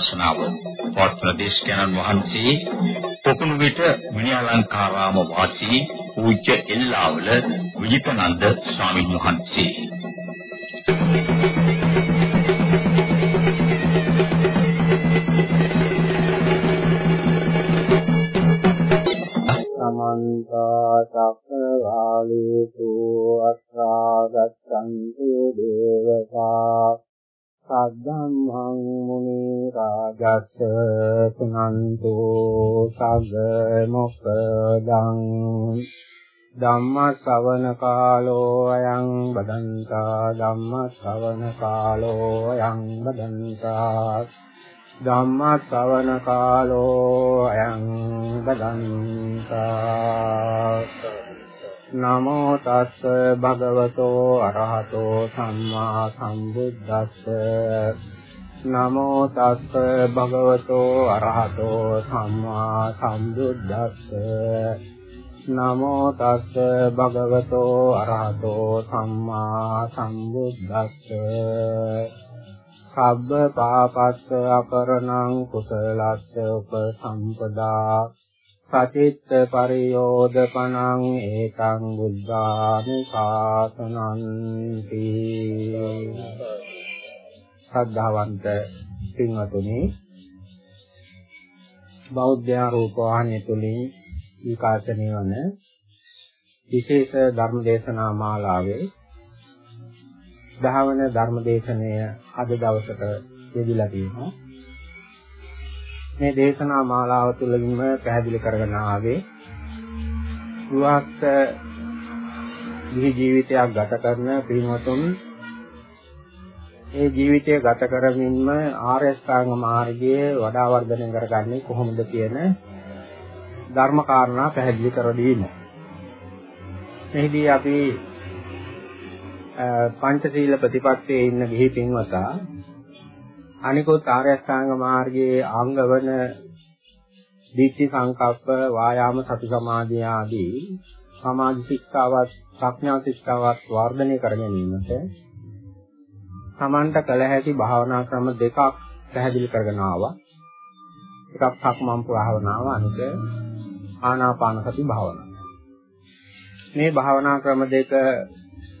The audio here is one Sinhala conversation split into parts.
ධර්මානුශාසනාව පවත්වන දේශකයන්න් වහන්සේ පොකුණු විට මිනිඅලංකාරාම වාසී පූජ්‍ය එල්ලාවල විජිතනන්ද ස්වාමීන් වහන්සේ. සමන්ත චක්කවාලේසු අත්‍රා ගච්ඡන්තු දේවතා සද්ධම්මං මුනි රාජස්ස සුනන්තු සග්ග මොක්ඛදං ධම්ම ශ්‍රවණ කාලෝ අයං බදන්තා ධම්ම ශ්‍රවණ කාලෝ අයං බදන්තා ධම්ම ශ්‍රවණ කාලෝ අයං බදන්තා නමෝ තස්ස භගවතෝ අරහතෝ සම්මා සම්බුද්දස්ස නමෝ තස්ස භගවතෝ අරහතෝ සම්මා සම්බුද්දස්ස. නමෝ තස්ස භගවතෝ අරහතෝ සම්මා සම්බුද්දස්ස. සබ්බ පාපස්ස අපරණං කුසලස්ස උපසම්පදා. සචිත්ත පරියෝදපනං ඒකං බුද්ධානි ශාසනන්ති ශ්‍රද්ධාවන්ත පින්වතුනි බෞද්ධ රූප වාහිනිය තුලින් විකාශනය වන විශේෂ ධර්ම දේශනා මාලාවේ දහවන ධර්ම දේශනය අද දවසට යෙදিলা තියෙනවා. මේ දේශනා මාලාව තුළින්ම පැහැදිලි කරගෙන ආවේ ගෘහස්ත දිවි ජීවිතයක් ගත කරන පින්වතුන් ඒ ජීවිතය ගත කරමින්ම ආර්ය ශ්‍රාංග මාර්ගයේ වඩා වර්ධනය කරගන්නේ කොහොමද කියන ධර්ම කාරණා පැහැදිලි කර දීම. මෙහිදී අපි පංචශීල ප්‍රතිපත්තියේ ඉන්න ගිහි පින්වතා අනිකුත් ආර්ය අෂ්ටාංග මාර්ගයේ අංග වන දීක්ෂි සංකප්ප වායාම සති සමාධිය ආදී සමාධි ශික්ෂාවත් ප්‍රඥා ශික්ෂාවත් වර්ධනය කර ගැනීමට සමන්ත කළ හැකි භාවනා ක්‍රම දෙකක් පැහැදිලි කරගෙන ආවා. එකක් සක්මන් භාවනාව අනික ආනාපාන සති භාවනාව. මේ භාවනා ක්‍රම දෙක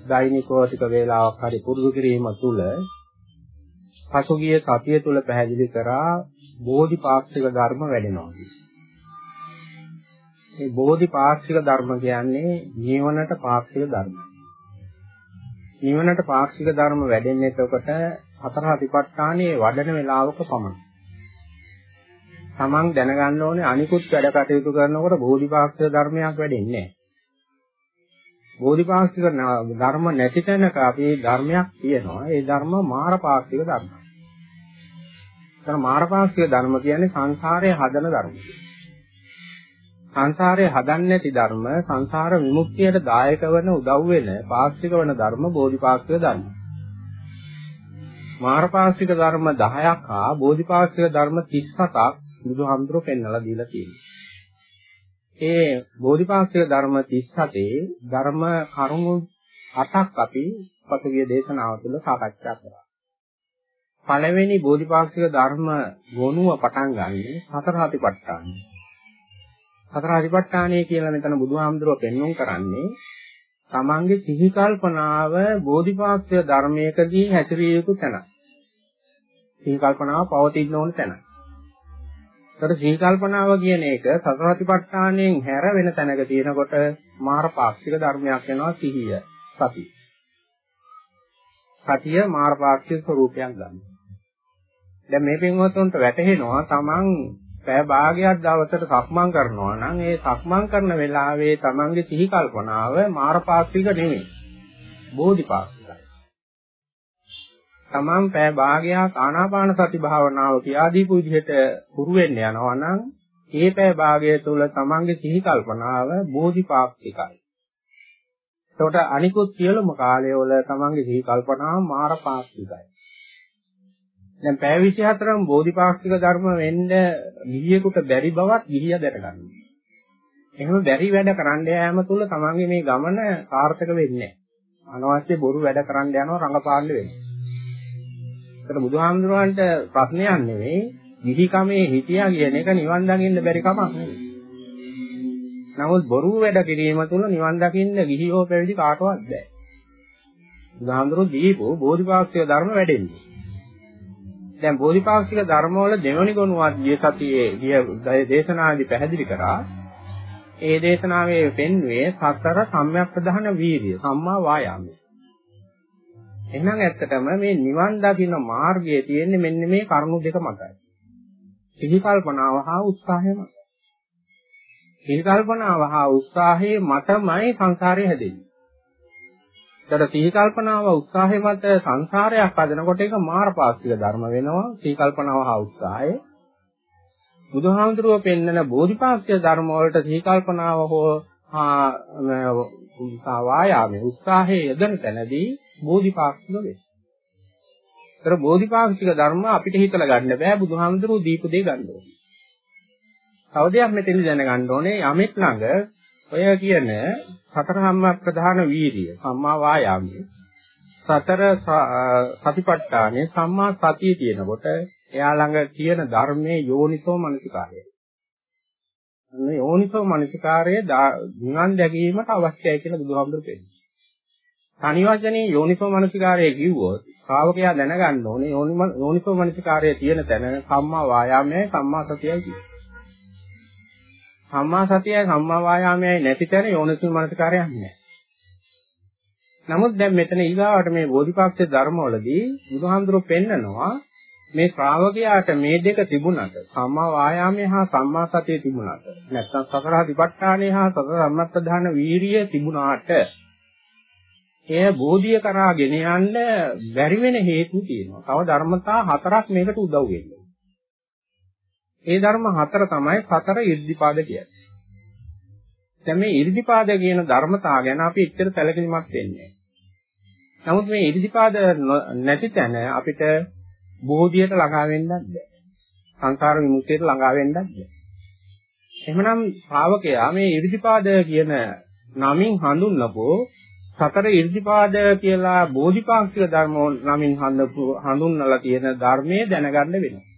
දෛනිකව ටික වේලාවක් හරි පුරුදු කිරීම තුළ පසුගිය සතිය තුල පැහැදිලි කරා බෝධිපාක්ෂික ධර්ම වැඩෙනවා මේ බෝධිපාක්ෂික ධර්ම කියන්නේ නිවනට පාක්ෂික ධර්ම. නිවනට පාක්ෂික ධර්ම වැඩෙන්නේ එතකොට හතර හතිපට්ඨානයේ වඩන වේලාවක පමණයි. තමන් දැනගන්න ඕනේ අනිකුත් වැඩ කටයුතු කරනකොට බෝධිපාක්ෂික ධර්මයක් වැඩෙන්නේ නැහැ. බෝධිපාක්ෂික ධර්ම නැති තැනක අපි ධර්මයක් තියෙනවා. ඒ ධර්ම මාරපාක්ෂික ධර්ම. එතන මාරපාක්ෂික ධර්ම කියන්නේ සංසාරයේ හදන ධර්ම. සංසාරයේ හදන්නේ නැති ධර්ම සංසාර විමුක්තියට දායක වෙන උදව් වෙන පාක්ෂික වෙන ධර්ම බෝධිපාක්ෂික ධර්ම. මාරපාක්ෂික ධර්ම 10ක් හා බෝධිපාක්ෂික ධර්ම 37ක් බුදුහාමුදුරුවෝ පෙන්වලා දීලා තියෙනවා. ඒ බෝධිපාක්ෂික ධර්ම 37 ධර්ම කරුණු 8ක් අපි පසුගිය දේශනාව තුළ සාකච්ඡා කරා. පළවෙනි බෝධිපාක්ෂික ධර්ම ගොනුව පටන් ගන්නේ සතර හතිපට්ඨානයි. සතර හතිපට්ඨානය කියලා මෙතන බුදුහාමුදුරුව පෙන්වුම් කරන්නේ තමන්ගේ සිහි කල්පනාව බෝධිපාක්ෂික ධර්මයකදී හැසිරිය යුතු තැන. සිහි කල්පනාව පවතින්න ඕන තැන. ඒතර සිහි කල්පනාව කියන එක සතර හතිපට්ඨානයෙන් හැර වෙන තැනක තියෙනකොට මාර පාක්ෂික ධර්මයක් වෙනවා සිහිය. සති. සතිය මාර පාක්ෂික ස්වરૂපයක් ගන්නවා. දැන් මේ පින්වත්තුන්ට වැටහෙනවා තමන් පැය භාගයක් දවසට සක්මන් කරනවා නම් ඒ සක්මන් කරන වෙලාවේ තමන්ගේ සිහි කල්පනාව මාරපාක්ෂික නෙමෙයි බෝධිපාක්ෂිකයි. තමන් පැය භාගයක් ආනාපාන සති භාවනාව කියා දීපු විදිහට පුරු වෙන්න යනවා නම් ඒ පැය භාගය තුළ තමන්ගේ සිහි කල්පනාව බෝධිපාක්ෂිකයි. එතකොට අනිකුත් සියලුම කාලයවල තමන්ගේ සිහි කල්පනාව මාරපාක්ෂිකයි. දැන් පැය 24ම බෝධිපාක්ෂික ධර්ම වෙන්න ගිහියෙකුට බැරි බවත් ගිහිය දැනගන්නවා. එහෙම බැරි වැඩ කරන්න යාම තුළ තමන්ගේ මේ ගමන සාර්ථක වෙන්නේ නැහැ. අනවශ්‍ය බොරු වැඩ කරන්න යනවා රඟපාන්න වෙනවා. ඒකට බුදුහාමුදුරුවන්ට ප්‍රශ්නයක් නෙවෙයි ගිහි කමේ හිටියා කියන එක නිවන් දකින්න බැරි කමක් නෙවෙයි. නමුත් බොරු වැඩ කිරීම තුළ නිවන් දකින්න ගිහියෝ පැවිදි කාටවත් බෑ. බුදුහාමුදුරු දීපු බෝධිපාක්ෂික ධර්ම වැඩෙන්නේ. දැන් බෝධිපාක්ෂික ධර්ම වල දෙවනි ගුණවත් ගිය සතියේ ගිය දේශනාදී පැහැදිලි කරා. ඒ දේශනාවේ පෙන්වුවේ සතර සම්‍යක් ප්‍රධාන වීර්ය සම්මා වායාමය. එහෙනම් ඇත්තටම මේ නිවන් දකින්න මාර්ගයේ තියෙන්නේ මෙන්න මේ කරුණු දෙක මතයි. සිහි කල්පනාව හා උත්සාහය මත. සිහි කල්පනාව හා උත්සාහයේ මතමයි සංසාරය හැදෙන්නේ. ඒතර සිහි කල්පනාව උත්සාහය මත සංසාරයක් හදනකොට ඒක මාර්ගපාක්ෂික ධර්ම වෙනවා. සිහි කල්පනාව හා උත්සාහය බුදුහාමුදුරුව පෙන්නන බෝධිපාක්ෂික ධර්ම වලට සිහි කල්පනාව හෝ හා වායාමයේ උත්සාහයේ යෙදෙන තැනදී බෝධිපාක්ෂික වේ. ඒතර බෝධිපාක්ෂික ධර්ම අපිට හිතලා ගන්න බෑ බුදුහාමුදුරුවෝ දීපු දේ ගන්න ඕනේ. තව දෙයක් මෙතනදි දැනගන්න ඕනේ යමෙක් ළඟ ඔය කියන සතර සම්මා ප්‍රධාන වීර්ය සම්මා වායාමයේ සතර සතිපට්ඨානේ සම්මා සතිය තියෙනකොට එයා ළඟ තියෙන ධර්මයේ යෝනිසෝ මනසිකාරය. අන්න යෝනිසෝ මනසිකාරය නිවන් දැකීමට අවශ්‍යයි කියලා බුදුහාමුදුරු කියනවා. තනි වචනේ යෝනිසෝ මනසිකාරය කිව්වොත් ශ්‍රාවකයා දැනගන්න ඕනේ යෝනිසෝ මනසිකාරය තියෙන තැන සම්මා වායාමයයි සම්මා සතියයි කියනවා. සම්මා සතියයි සම්මා වායාමයයි නැති තැන යෝනිසෝ මනසිකාරයක් නැහැ. නමුත් දැන් මෙතන ඊගාවට මේ බෝධිපාක්ෂ ධර්මවලදී බුදුහාමුදුරුවෝ පෙන්නනවා මේ ශ්‍රාවකයාට මේ දෙක තිබුණාට සම්මා වායාමයේ හා සම්මා සතිය තිබුණාට නැත්නම් සතරහදිපට්ඨානයේ හා සතර සම්මප්පදාන වීරිය තිබුණාට එය බෝධිය කරා ගෙන යන්න බැරි වෙන හේතු තියෙනවා. තව ධර්මතා හතරක් මේකට උදව් වෙනවා. ඒ ධර්ම හතර තමයි සතර ඉර්ධිපාද කියන්නේ. දැන් මේ ඉර්ධිපාද කියන ධර්මතා ගැන අපි එච්චර සැලකිලිමත් වෙන්නේ නැහැ. නමුත් මේ ඉර්ධිපාද නැති තැන අපිට බෝධියට ළඟා වෙන්නත් බෑ. සංසාර විමුක්තියට ළඟා වෙන්නත් බෑ. එහෙමනම් ශ්‍රාවකයා මේ ඉර්ධිපාද කියන නමින් හඳුන්වපෝ සතර ඉර්ධිපාද කියලා බෝධිපාක්ෂික ධර්ම නමින් හඳුන්වලා තියෙන ධර්මයේ දැනගන්න වෙනවා.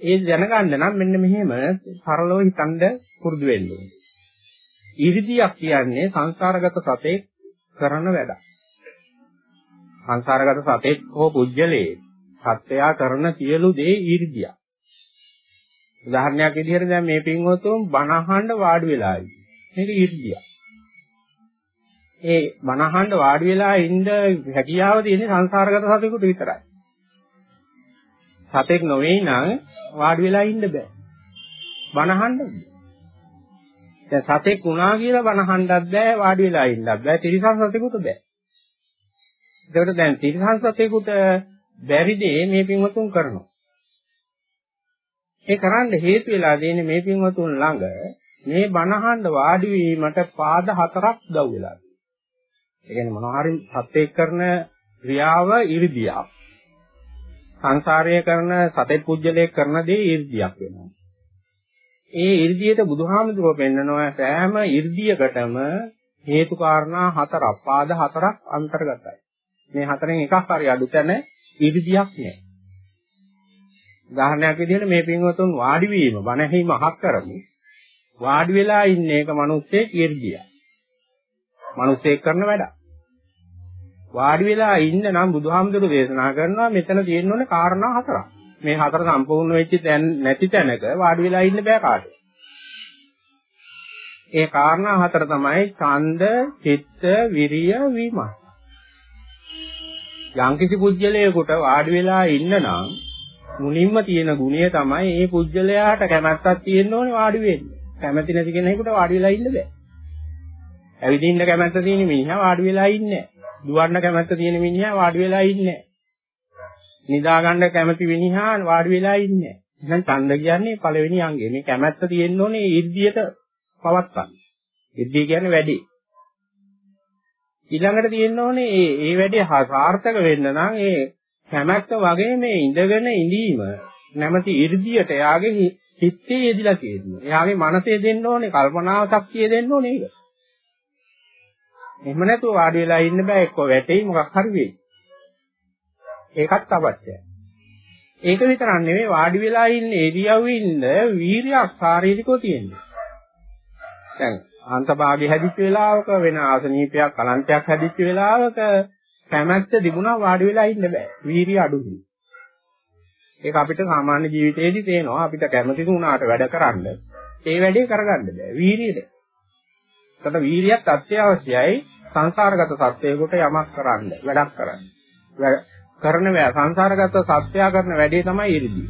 ඒ දැනගන්න නම් මෙන්න මෙහෙම සරලව හිතන්න පුරුදු වෙන්න ඕනේ. ඉර්ධියක් කියන්නේ සංසාරගත සතේ කරන වැඩක්. සංසාරගත සතේ හෝ පුජ්‍යලේ සත්‍යයා කරන සියලු දේ ඊර්ධිය. උදාහරණයක් විදිහට දැන් මේ පින්වතුන් බණ අහන්න වාඩි වෙලා ඉන්නේ. මේක ඊර්ධිය. ඒ බණ අහන්න වාඩි වෙලා ඉන්න හැකියාව තියෙන්නේ සංසාරගත සතෙකුට විතරයි. සතෙක් නොවේ නම් වාඩි වෙලා ඉන්න බෑ. බණ අහන්න දැන් සතෙක් වුණා කියලා බණ අහන්නත් බෑ වාඩි වෙලා ඉන්නත් බෑ. තිරිසන් සතෙකුට බෑ. ඒකට දැන් තිරිසන් සතෙකුට බැරි දේ මේ පින්වතුන් කරනවා. ඒ කරන්න හේතු වෙලා දෙන්නේ මේ පින්වතුන් ළඟ මේ බණහඬ වාඩි වීමට පාද හතරක් උදව් වෙලා. ඒ කියන්නේ මොනවා හරි සත්‍යයක් කරන ක්‍රියාව 이르දියා. සංසාරය කරන සතෙත් පුජ්‍යලයක් කරන දේ ඊර්ධියක් වෙනවා. ඒ ඊර්ධියට බුදුහාමුදුරුව පෙන්නනවා සෑම ඊර්ධියකටම හේතු කාරණා හතරක් පාද හතරක් අන්තර්ගතයි. මේ හතරෙන් එකක් හරි අඩු තැන ඊර්ධියක් නෑ. උදාහරණයක් විදිහට මේ පින්වතුන් වාඩි වීම වනහි මහක් කරමු. වාඩි වෙලා ඉන්න එක මිනිස්සේ ඊර්ධියක්. මිනිස්සේ කරන වැඩක්. වාඩි වෙලා ඉන්න නම් බුදුහාමුදුරු දේශනා කරනවා මෙතන තියෙන්න ඕනේ කාරණා හතරක්. මේ හතර සම්පූර්ණ වෙච්ච තැන නැති තැනක වාඩි වෙලා ඉන්න බෑ කාටවත්. ඒ කාරණා හතර තමයි ඡන්ද, චිත්ත, විරිය, විමර්ශ. යම්කිසි පුජ්‍යලයකට වාඩි වෙලා ඉන්න නම් මුලින්ම තියෙන ගුණය තමයි මේ පුජ්‍යලයාට කැමැත්තක් තියෙන්න ඕනේ වාඩි වෙන්න. කැමැති නැති කෙනෙකුට වාඩි වෙලා ඉන්න බෑ. ඇවිදින්න කැමැත්ත තියෙන මිනිහා වාඩි වෙලා ඉන්නේ නැහැ. දුවන්න කැමැත්ත තියෙන මිනිහා වාඩි වෙලා ඉන්නේ නැහැ. නිදා ගන්න කැමැති මිනිහා වාඩි වෙලා ඉන්නේ නැහැ. එහෙනම් ඡන්ද කියන්නේ පළවෙනි අංගය. මේ කැමැත්ත තියෙන්න ඕනේ ඉර්ධියට පවත්වන්න. ඉර්ධිය කියන්නේ වැඩි. ඊළඟට තියෙන්න ඕනේ මේ මේ වැඩේ සාර්ථක වෙන්න නම් ඒ කැමැත්ත වගේ මේ ඉඳගෙන ඉඳීම නැමැති 이르දියට එයාගේ හිතේ යෙදිලා තියෙනවා. එයාගේ මනසේ දෙන්න ඕනේ කල්පනාව ශක්තිය දෙන්න ඕනේ ඒක. එහෙම නැතුව වාඩි වෙලා ඉන්න බෑ එක්ක වැටෙයි මොකක් හරි වෙයි. ඒකත් අවශ්‍යයි. ඒක විතරක් නෙවෙයි වාඩි වෙලා ඉන්න ඉරියව්වේ ඉන්න වීරියක් ශාරීරිකව තියෙනවා. දැන් අන්තභාගය හැදිච්ච වෙලාවක වෙන ආසනීපයක් කලන්තයක් හැදිච්ච වෙලාවක කැමැත්ත තිබුණා වාඩි වෙලා ඉන්න බෑ. වීරිය අඩුයි. ඒක අපිට සාමාන්‍ය ජීවිතේදී තේනවා අපිට කැමති වුණාට වැඩ කරන්න ඒ වැඩේ කරගන්න බෑ. වීරියද. ඒකට වීරියත් අත්‍යවශ්‍යයි සංසාරගත සත්‍යයකට යමක් කරන්න, වැඩක් කරන්න. කරන සංසාරගත සත්‍යය කරන වැඩේ තමයි ඉරිදී.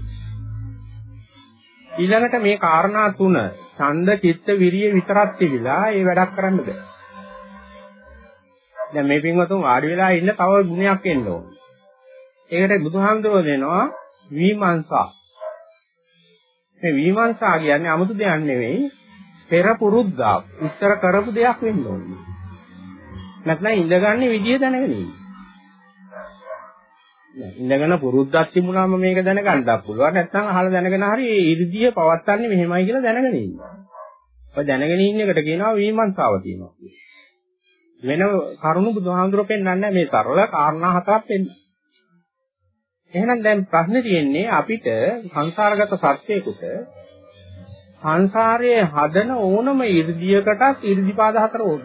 ඊළඟට මේ කාරණා තුන ඡන්ද චිත්ත විරිය විතරක් තිබිලා ඒ වැඩක් කරන්න බෑ. දැන් මේ පින්වතුන් වාඩි වෙලා ඉන්න තව ගුණයක් එන්න ඕනේ. ඒකට බුදුහාමුදුරුවෝ දෙනවා විමර්ශා. මේ විමර්ශා කියන්නේ 아무තු දෙයක් නෙවෙයි පෙර පුරුද්දක්. ඉස්සර කරපු දෙයක් වෙන්න ඕනේ. නැත්නම් ඉඳගන්නේ විදිය දැනගෙන ඉන්න. ඉඳගෙන පුරුද්දක් තිබුණාම මේක දැනගන්නත් පුළුවන්. නැත්නම් අහලා දැනගෙන හරි ඉර්ධිය පවත්න්නේ මෙහෙමයි කියලා දැනගෙන ඉන්න. ඔය දැනගෙන ඉන්න එකට කියනවා විමර්ශාව තියෙනවා. වෙන කරුණු බුදුහාමුදුරුවෝ පෙන්වන්නේ මේ සරල කාරණා හතරක් පෙන්නන. එහෙනම් දැන් ප්‍රශ්නේ තියෙන්නේ අපිට සංසාරගත සත්‍යයකට සංසාරයේ හදන ඕනම 이르දියකටත් 이르දිපාද හතර ඕන.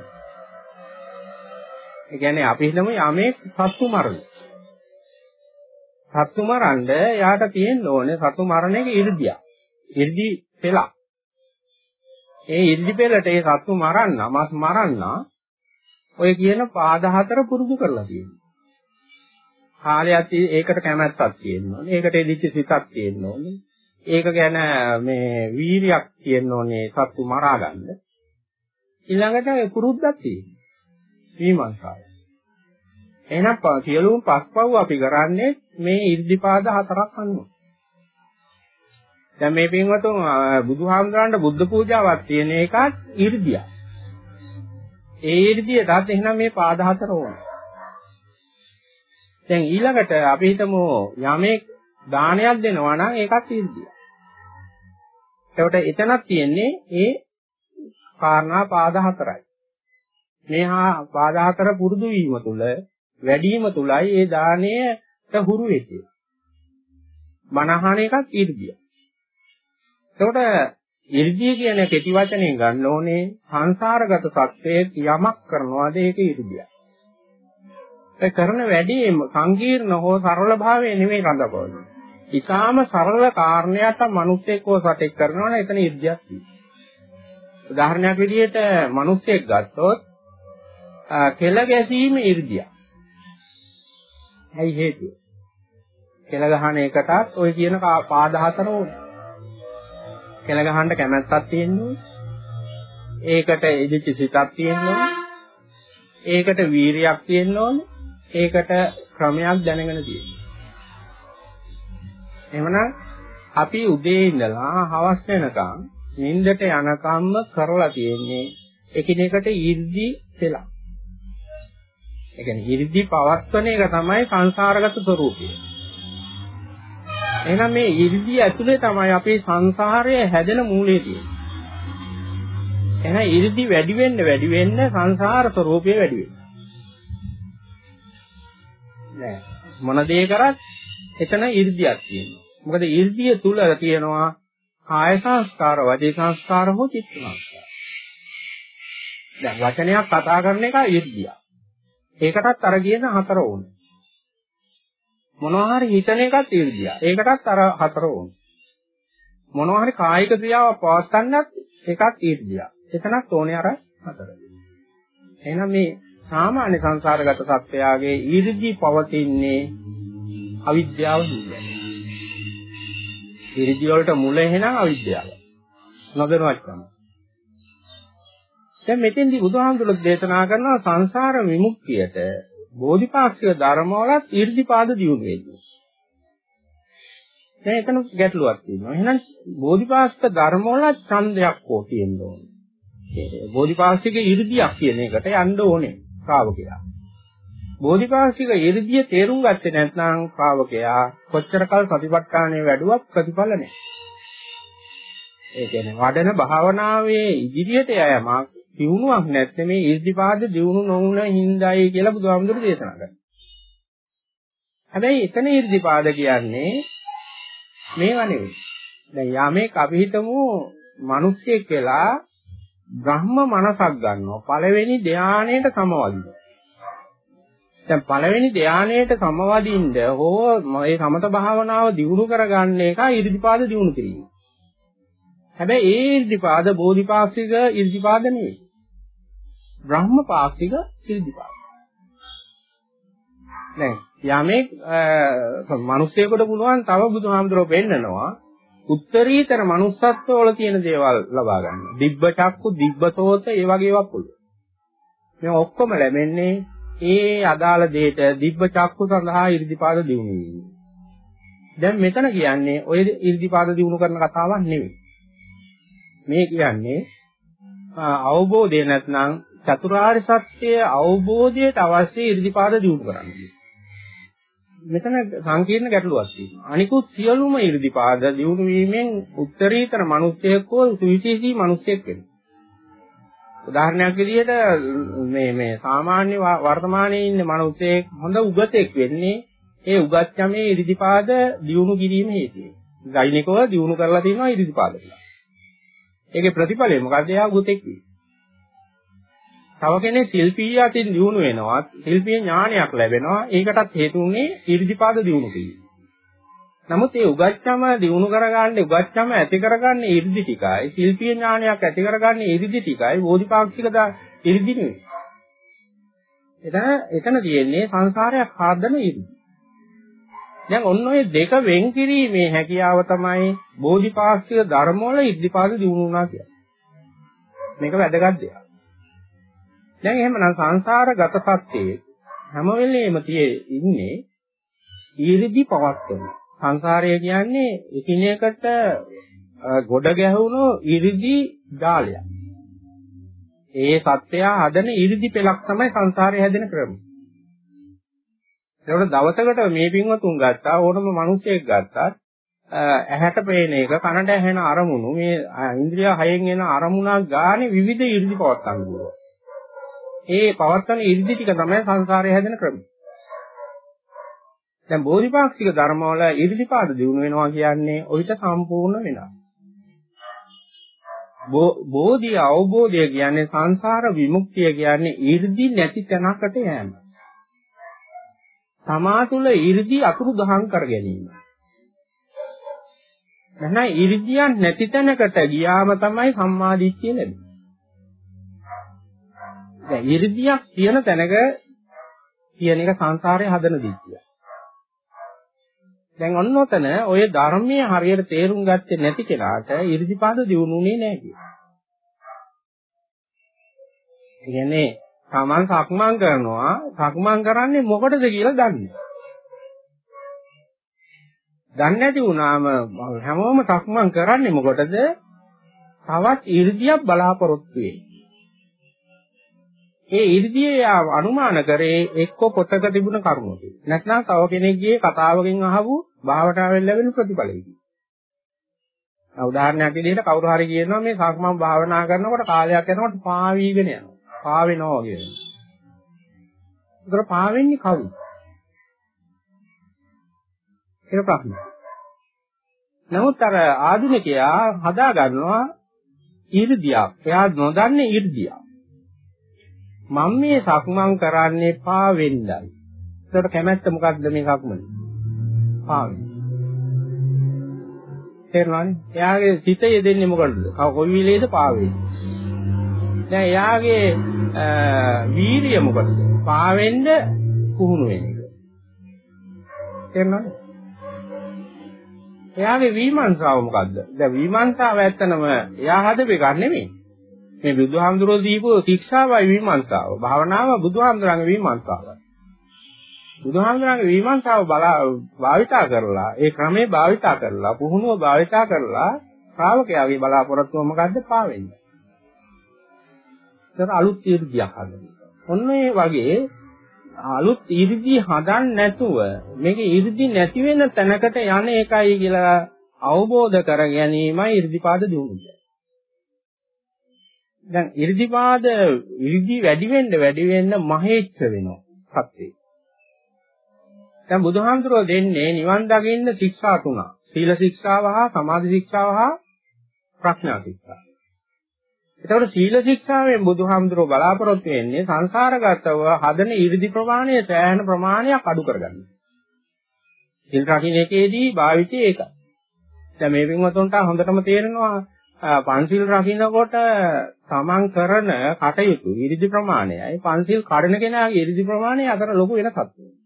ඒ කියන්නේ අපි හිතමු යමේ සත්තු මරණ. සත්තු මරන්න යාට තියෙන්න ඕනේ සත්තු මරණ එක 이르දියා. 이르දි පෙළක්. ඒ 이르දි පෙළට ඒ සත්තු මරන්න, මස් මරන්න ඔය කියන පාද හතර පුරුදු කරලා තියෙනවා. කාලයක් ඒකට කැමැත්තක් තියෙනවා. ඒකට එදිච්ච සිතක් තියෙනවා. ඒක ගැන මේ වීරියක් තියෙන්න ඕනේ සත්තු මරා ගන්න. ඊළඟට කුරුද්දක් තියෙනවා. සීමංසාව. එහෙනම් සියලුම පස්පව් අපි කරන්නේ මේ ඉර්ධිපාද හතරක් අනුව. දැන් මේ පින්වතුන් බුදුහාමුදුරන්ට බුද්ධ පූජාවක් තියෙන එකත් ඉර්ධිය. ඒ ඉර්ධිය තාත් එහෙනම් මේ පාද හතර ඕන. දැන් ඊළඟට අපි හිතමු යමෙක් දානයක් දෙනවා නම් ඒකත් ඉර්ධිය. එතකොට එතනක් තියෙන්නේ ඒ කාරණා පාද හතරයි. මේ හා පාද හතර පුරුදු වීම තුළ වැඩිම තුලයි ඒ දාණයට හුරු වෙන්නේ. මනහන එකක් 이르දිය. එතකොට 이르දිය කියන කෙටි වචනයෙන් ගන්න ඕනේ සංසාරගත සත්‍යයේ යමක් කරනවාද ඒක 이르දිය. ඒ කරන වැඩේ සංකීර්ණ හෝ සරල භාවයේ නෙමෙයි රඳපවන්නේ. ඊටාම සරල කාරණයක් මිනිස්සෙක් හෝ සතෙක් කරනවනේ එතන ඉර්ධියක් තියෙනවා. උදාහරණයක් විදිහට මිනිස්සෙක් ගත්තොත් කෙල ගැසීම ඉර්ධියක්. ඇයි හේතුව? කෙල ගහන එකටත් ওই කියන පාද හතර ඕනේ. කෙල ගහන්න කැමැත්තක් තියෙන්න ඒකට ඉදිච්ච සිතක් තියෙන්න ඒකට වීරියක් තියෙන්න ඕනේ. ඒකට ක්‍රමයක් දැනගෙන තියෙන්න. එහෙමනම් අපි උදේ ඉඳලා හවස් වෙනකම් නිින්දට යනකම්ම කරලා තියෙන්නේ එකිනෙකට ඊර්දි පෙළක්. ඒ කියන්නේ ඊර්දි පවත්වන එක තමයි සංසාරගත ස්වરૂපය. එහෙනම් මේ ඊර්දි ඇතුලේ තමයි අපේ සංසාරය හැදෙන මූලය තියෙන්නේ. එහෙනම් ඊර්දි වැඩි වෙන්න වැඩි වෙන්න සංසාර ස්වરૂපය වැඩි වෙනවා. නෑ මොන දේ කරත් එතන ඊර්දියක් තියෙනවා. මොකද ඊර්දිය තුල තියෙනවා කාය සංස්කාර, වාචික සංස්කාර හෝ චිත්ත සංස්කාර. දැන් වචනයක් කතා කරන එක ඊර්දිය. ඒකටත් අර කියන හතර ඕනේ. මොනවා හරි හිතන එකත් ඊර්දිය. ඒකටත් අර හතර ඕනේ. මොනවා හරි කායික ක්‍රියාවක් පවත්වන්නත් ඒකත් ඊර්දිය. එතනත් ඕනේ අර හතර. එහෙනම් මේ සාමාන්‍ය සංසාරගත සත්‍යයගේ ඊර්දි පවතින්නේ අවිද්‍යාව නිසායි. ඉරිදි වලට මුල එහෙනම් අවිද්‍යාව. නොදැනුවත්කම. දැන් මෙතෙන්දී බුදුහාමුදුරුවෝ දේශනා කරනවා සංසාර විමුක්තියට බෝධිපාක්ෂික ධර්මවලත් ඊර්ධිපාද දියුණු වෙන්නේ. දැන් එතන ගැටලුවක් තියෙනවා. එහෙනම් බෝධිපාක්ෂික ධර්මවල ඡන්දයක් හෝ තියෙන්න ඕනේ. ඒ බෝධිපාක්ෂික ඊර්ධියක් කියන එකට යන්න ඕනේ ශ්‍රාවකයා. බෝධිපාක්ෂික ඊර්ධිය තේරුම් ගත්තේ නැත්නම් ශ්‍රාවකයා කොච්චර කල් සතිපට්ඨානය වැඩුවත් ප්‍රතිඵල නැහැ. ඒ කියන්නේ වඩන භාවනාවේ ඉදිරියට යෑමක් දියුණුවක් නැත්නම් මේ ඊර්ධිපාද දියුණු නොවුන හිඳයි කියලා බුදුහාමුදුරු දේශනා කරනවා. හැබැයි එතන ඊර්ධිපාද කියන්නේ මේවා නෙවෙයි. දැන් යමෙක් අපි හිතමු මිනිස්සෙක් වෙලා බ්‍රහ්ම මනසක් ගන්නවා. පළවෙනි ධානයේට සමවදිනවා. දැන් පළවෙනි ධානයේට සමවදින්න හෝ මේ සමත භාවනාව දියුණු කරගන්න එක ඉර්ධිපාද දියුණු කිරීම. හැබැයි ඒ ඉර්ධිපාද බෝධිපාක්ෂික ඉර්ධිපාද නෙවෙයි. බ්‍රහ්මපාක්ෂික ඉර්ධිපාද. දැන් යමෙක් මිනිස්සෙකුට පුළුවන් තව බුදුහාමුදුරුවෝ පෙන්නනවා උත්තරීතර manussත්ව වල තියෙන දේවල් ලබා ගන්න. දිබ්බ චක්කු, දිබ්බ සෝත, ඒ වගේ ඒවා පුළුවන්. මේ ඔක්කොම ලැබෙන්නේ ඒ අදාළ දෙයට දිබ්බ චක්කු සඳහා 이르දිපාද දිනු දැන් මෙතන කියන්නේ ඔය 이르දිපාද දිනු කරන කතාවක් නෙවෙයි. මේ කියන්නේ අවබෝධය නැත්නම් චතුරාර්ය සත්‍ය අවබෝධයට අවශ්‍ය 이르දිපාද දිනු කරන්නේ. මෙතන සංකීර්ණ ගැටලුවක් තියෙනවා. අනිකුත් සියලුම 이르දිපාද දිනු වීමෙන් උත්තරීතර මිනිස්සෙක් හෝ සුවිශේෂී මිනිස්සෙක් වෙනවා. උදාහරණයක් විදිහට මේ මේ සාමාන්‍ය වර්තමානයේ ඉන්න මිනිස්සෙක් හොඳ උගතෙක් වෙන්නේ ඒ උගත්කමේ ඉරිදිපාද දියුණු කිරීම හේතුවෙන්. ගයිනිකව දියුණු කරලා තියෙනවා ඉරිදිපාද කියලා. ඒකේ ප්‍රතිඵලය මොකද? එයා උගතෙක් වෙයි. තව කෙනෙක් ශිල්පීය අතින් දියුණු වෙනවා. ශිල්පීය ඥානයක් ලැබෙනවා. ඒකටත් හේතු උනේ ඉරිදිපාද දියුණු කිරීම. නමුත් මේ උගච්ඡම දිනු කරගන්නේ උගච්ඡම ඇති කරගන්නේ 이르දි ටිකයි. ශිල්පීය ඥානයක් ඇති කරගන්නේ 이르දි ටිකයි. බෝධිපාක්ෂික දා 이르දි නෙවෙයි. එතන එතන තියෙන්නේ සංසාරයක් හදන 이르දි. දැන් ඔන්න ඔය දෙක වෙන් කිරීමේ හැකියාව තමයි බෝධිපාක්ෂික ධර්ම වල ඉද්ධිපාද දිනු වුණා කියන්නේ. මේක වැදගත් දෙයක්. දැන් එහෙමනම් සංසාරගත සත්‍යයේ හැම වෙලෙම තියේ ඉන්නේ 이르දි පවත්වනවා. සංසාරය කියන්නේ එකිනෙකට ගොඩ ගැහුණු 이르දි ජාලයක්. ඒ සත්‍යය හදන 이르දි පෙලක් තමයි සංසාරය හැදෙන ක්‍රමය. ඒකට දවසකට මේ පින්වතුන් ගත්තා ඕනම මිනිහෙක් ගත්තා ඇහැට පේන එක කනට ඇහෙන අරමුණු මේ ඉන්ද්‍රිය හයෙන් එන අරමුණක් ගානේ විවිධ 이르දි පවත්තන්න පුළුවන්. ඒ පවත්තන 이르දි ටික තමයි සංසාරය හැදෙන ක්‍රමය. දැන් බෝධිපාක්ෂික ධර්මවල ඉරිදිපාද දිනු වෙනවා කියන්නේ ඔయిత සම්පූර්ණ වෙනස්. බෝධි අවබෝධය කියන්නේ සංසාර විමුක්තිය කියන්නේ 이르දි නැති තැනකට යෑම. තමා තුළ 이르දි අතුරු දහම් කර ගැනීම. නැහනම් 이르දියක් නැති තැනකට ගියාම තමයි සම්මාදිට්ඨිය ලැබෙන්නේ. දැන් 이르දියක් කියන තැනක කියන එක සංසාරයේ හදන දිට්ඨිය. දැන් ඔන්න ඔතන ඔය ධර්මයේ හරියට තේරුම් ගත්තේ නැති කෙනාට 이르දිපාද දියුණුුනේ නැහැ කියනවා. කියන්නේ තමන් සක්මන් කරනවා සක්මන් කරන්නේ මොකටද කියලා දන්නේ. දන්නේ නැති වුණාම හැමෝම සක්මන් කරන්නේ මොකටද? තවත් 이르දියක් බලාපොරොත්තු ඒ 이르දිය අනුමාන කරේ එක්ක පොතක තිබුණ කරුණක නැත්නම් තව කෙනෙක්ගේ කතාවකින් අහපු භාවනාවෙන් ලැබෙන ප්‍රතිඵලයකි. උදාහරණයක් විදිහට කවුරු හරි කියනවා මේ සක්මන් භාවනා කරනකොට කාලයක් යනකොට පාවීගෙන යනවා. පාවෙනවා කියන. ඒතර පාවෙන්නේ කවුද? ඒක ප්‍රශ්නය. නමුත් අර ආධුනිකයා හදා ගන්නවා 이르දියා. එයා නොදන්නේ 이르දියා. මම මේ සක්මන් කරන්නේ පාවෙන්නයි. ඒතර කැමැත්ත මොකක්ද මේ සක්මනේ? පා වෙන්න. තේරුණානේ? එයාගේ සිත යෙදෙන්නේ මොකටද? කොයි විලේද පා වෙන්නේ? දැන් එයාගේ වීරිය මොකටද? පා වෙන්න පුහුණු වෙන එක. තේරුණානේ? එයාගේ විමර්ශාව මොකද්ද? දැන් විමර්ශාව ඇත්තනම එයා හදපු එකක් නෙමෙයි. මේ බුදුහාමුදුරුවෝ දීපු ශික්ෂාවයි විමර්ශාව. භාවනාව බුදුහාමුදුරන්ගේ විමර්ශාවයි. බුදුහාමුදුරන්ගේ විමර්ශාව භාවිතා කරලා ඒ ක්‍රමේ භාවිතා කරලා පුහුණුව භාවිතා කරලා ශ්‍රාවකයාගේ බලාපොරොත්තුව මොකද්ද පාවෙන්නේ. ඒක අලුත් ඊර්දියක් හදන්න. ඔන්න ඒ වගේ අලුත් ඊර්දි හදන්න නැතුව මේක ඊර්දි නැති වෙන තැනකට යන එකයි කියලා අවබෝධ කර ගැනීමයි ඊර්දිපාද දියුණුව. දැන් 이르දිපාද ඉරිදි වැඩි වෙන්න වැඩි වෙන්න මහේච්ඡ වෙනවා සත්‍යේ. දැන් බුදුහාමුදුරුවෝ දෙන්නේ නිවන් දකින්න ශික්ෂා තුනක්. සීල ශික්ෂාව හා සමාධි ශික්ෂාව හා ප්‍රඥා ශික්ෂාව. එතකොට සීල ශික්ෂාවෙන් බුදුහාමුදුරුවෝ බලාපොරොත්තු වෙන්නේ සංසාරගතව හදන 이르දි ප්‍රමාණය සෑහෙන ප්‍රමාණයක් අඩු කරගන්න. සීල් රකින්න එකේදී භාවිතය ඒකයි. දැන් මේ වින්වතුන්ට හොඳටම තේරෙනවා පන්සිල් රකින්නකොට තමන් කරන කටයුතු 이르දි ප්‍රමාණයයි පන්සිල් කඩන කෙනාගේ 이르දි ප්‍රමාණය අතර ලොකු වෙනසක් තියෙනවා.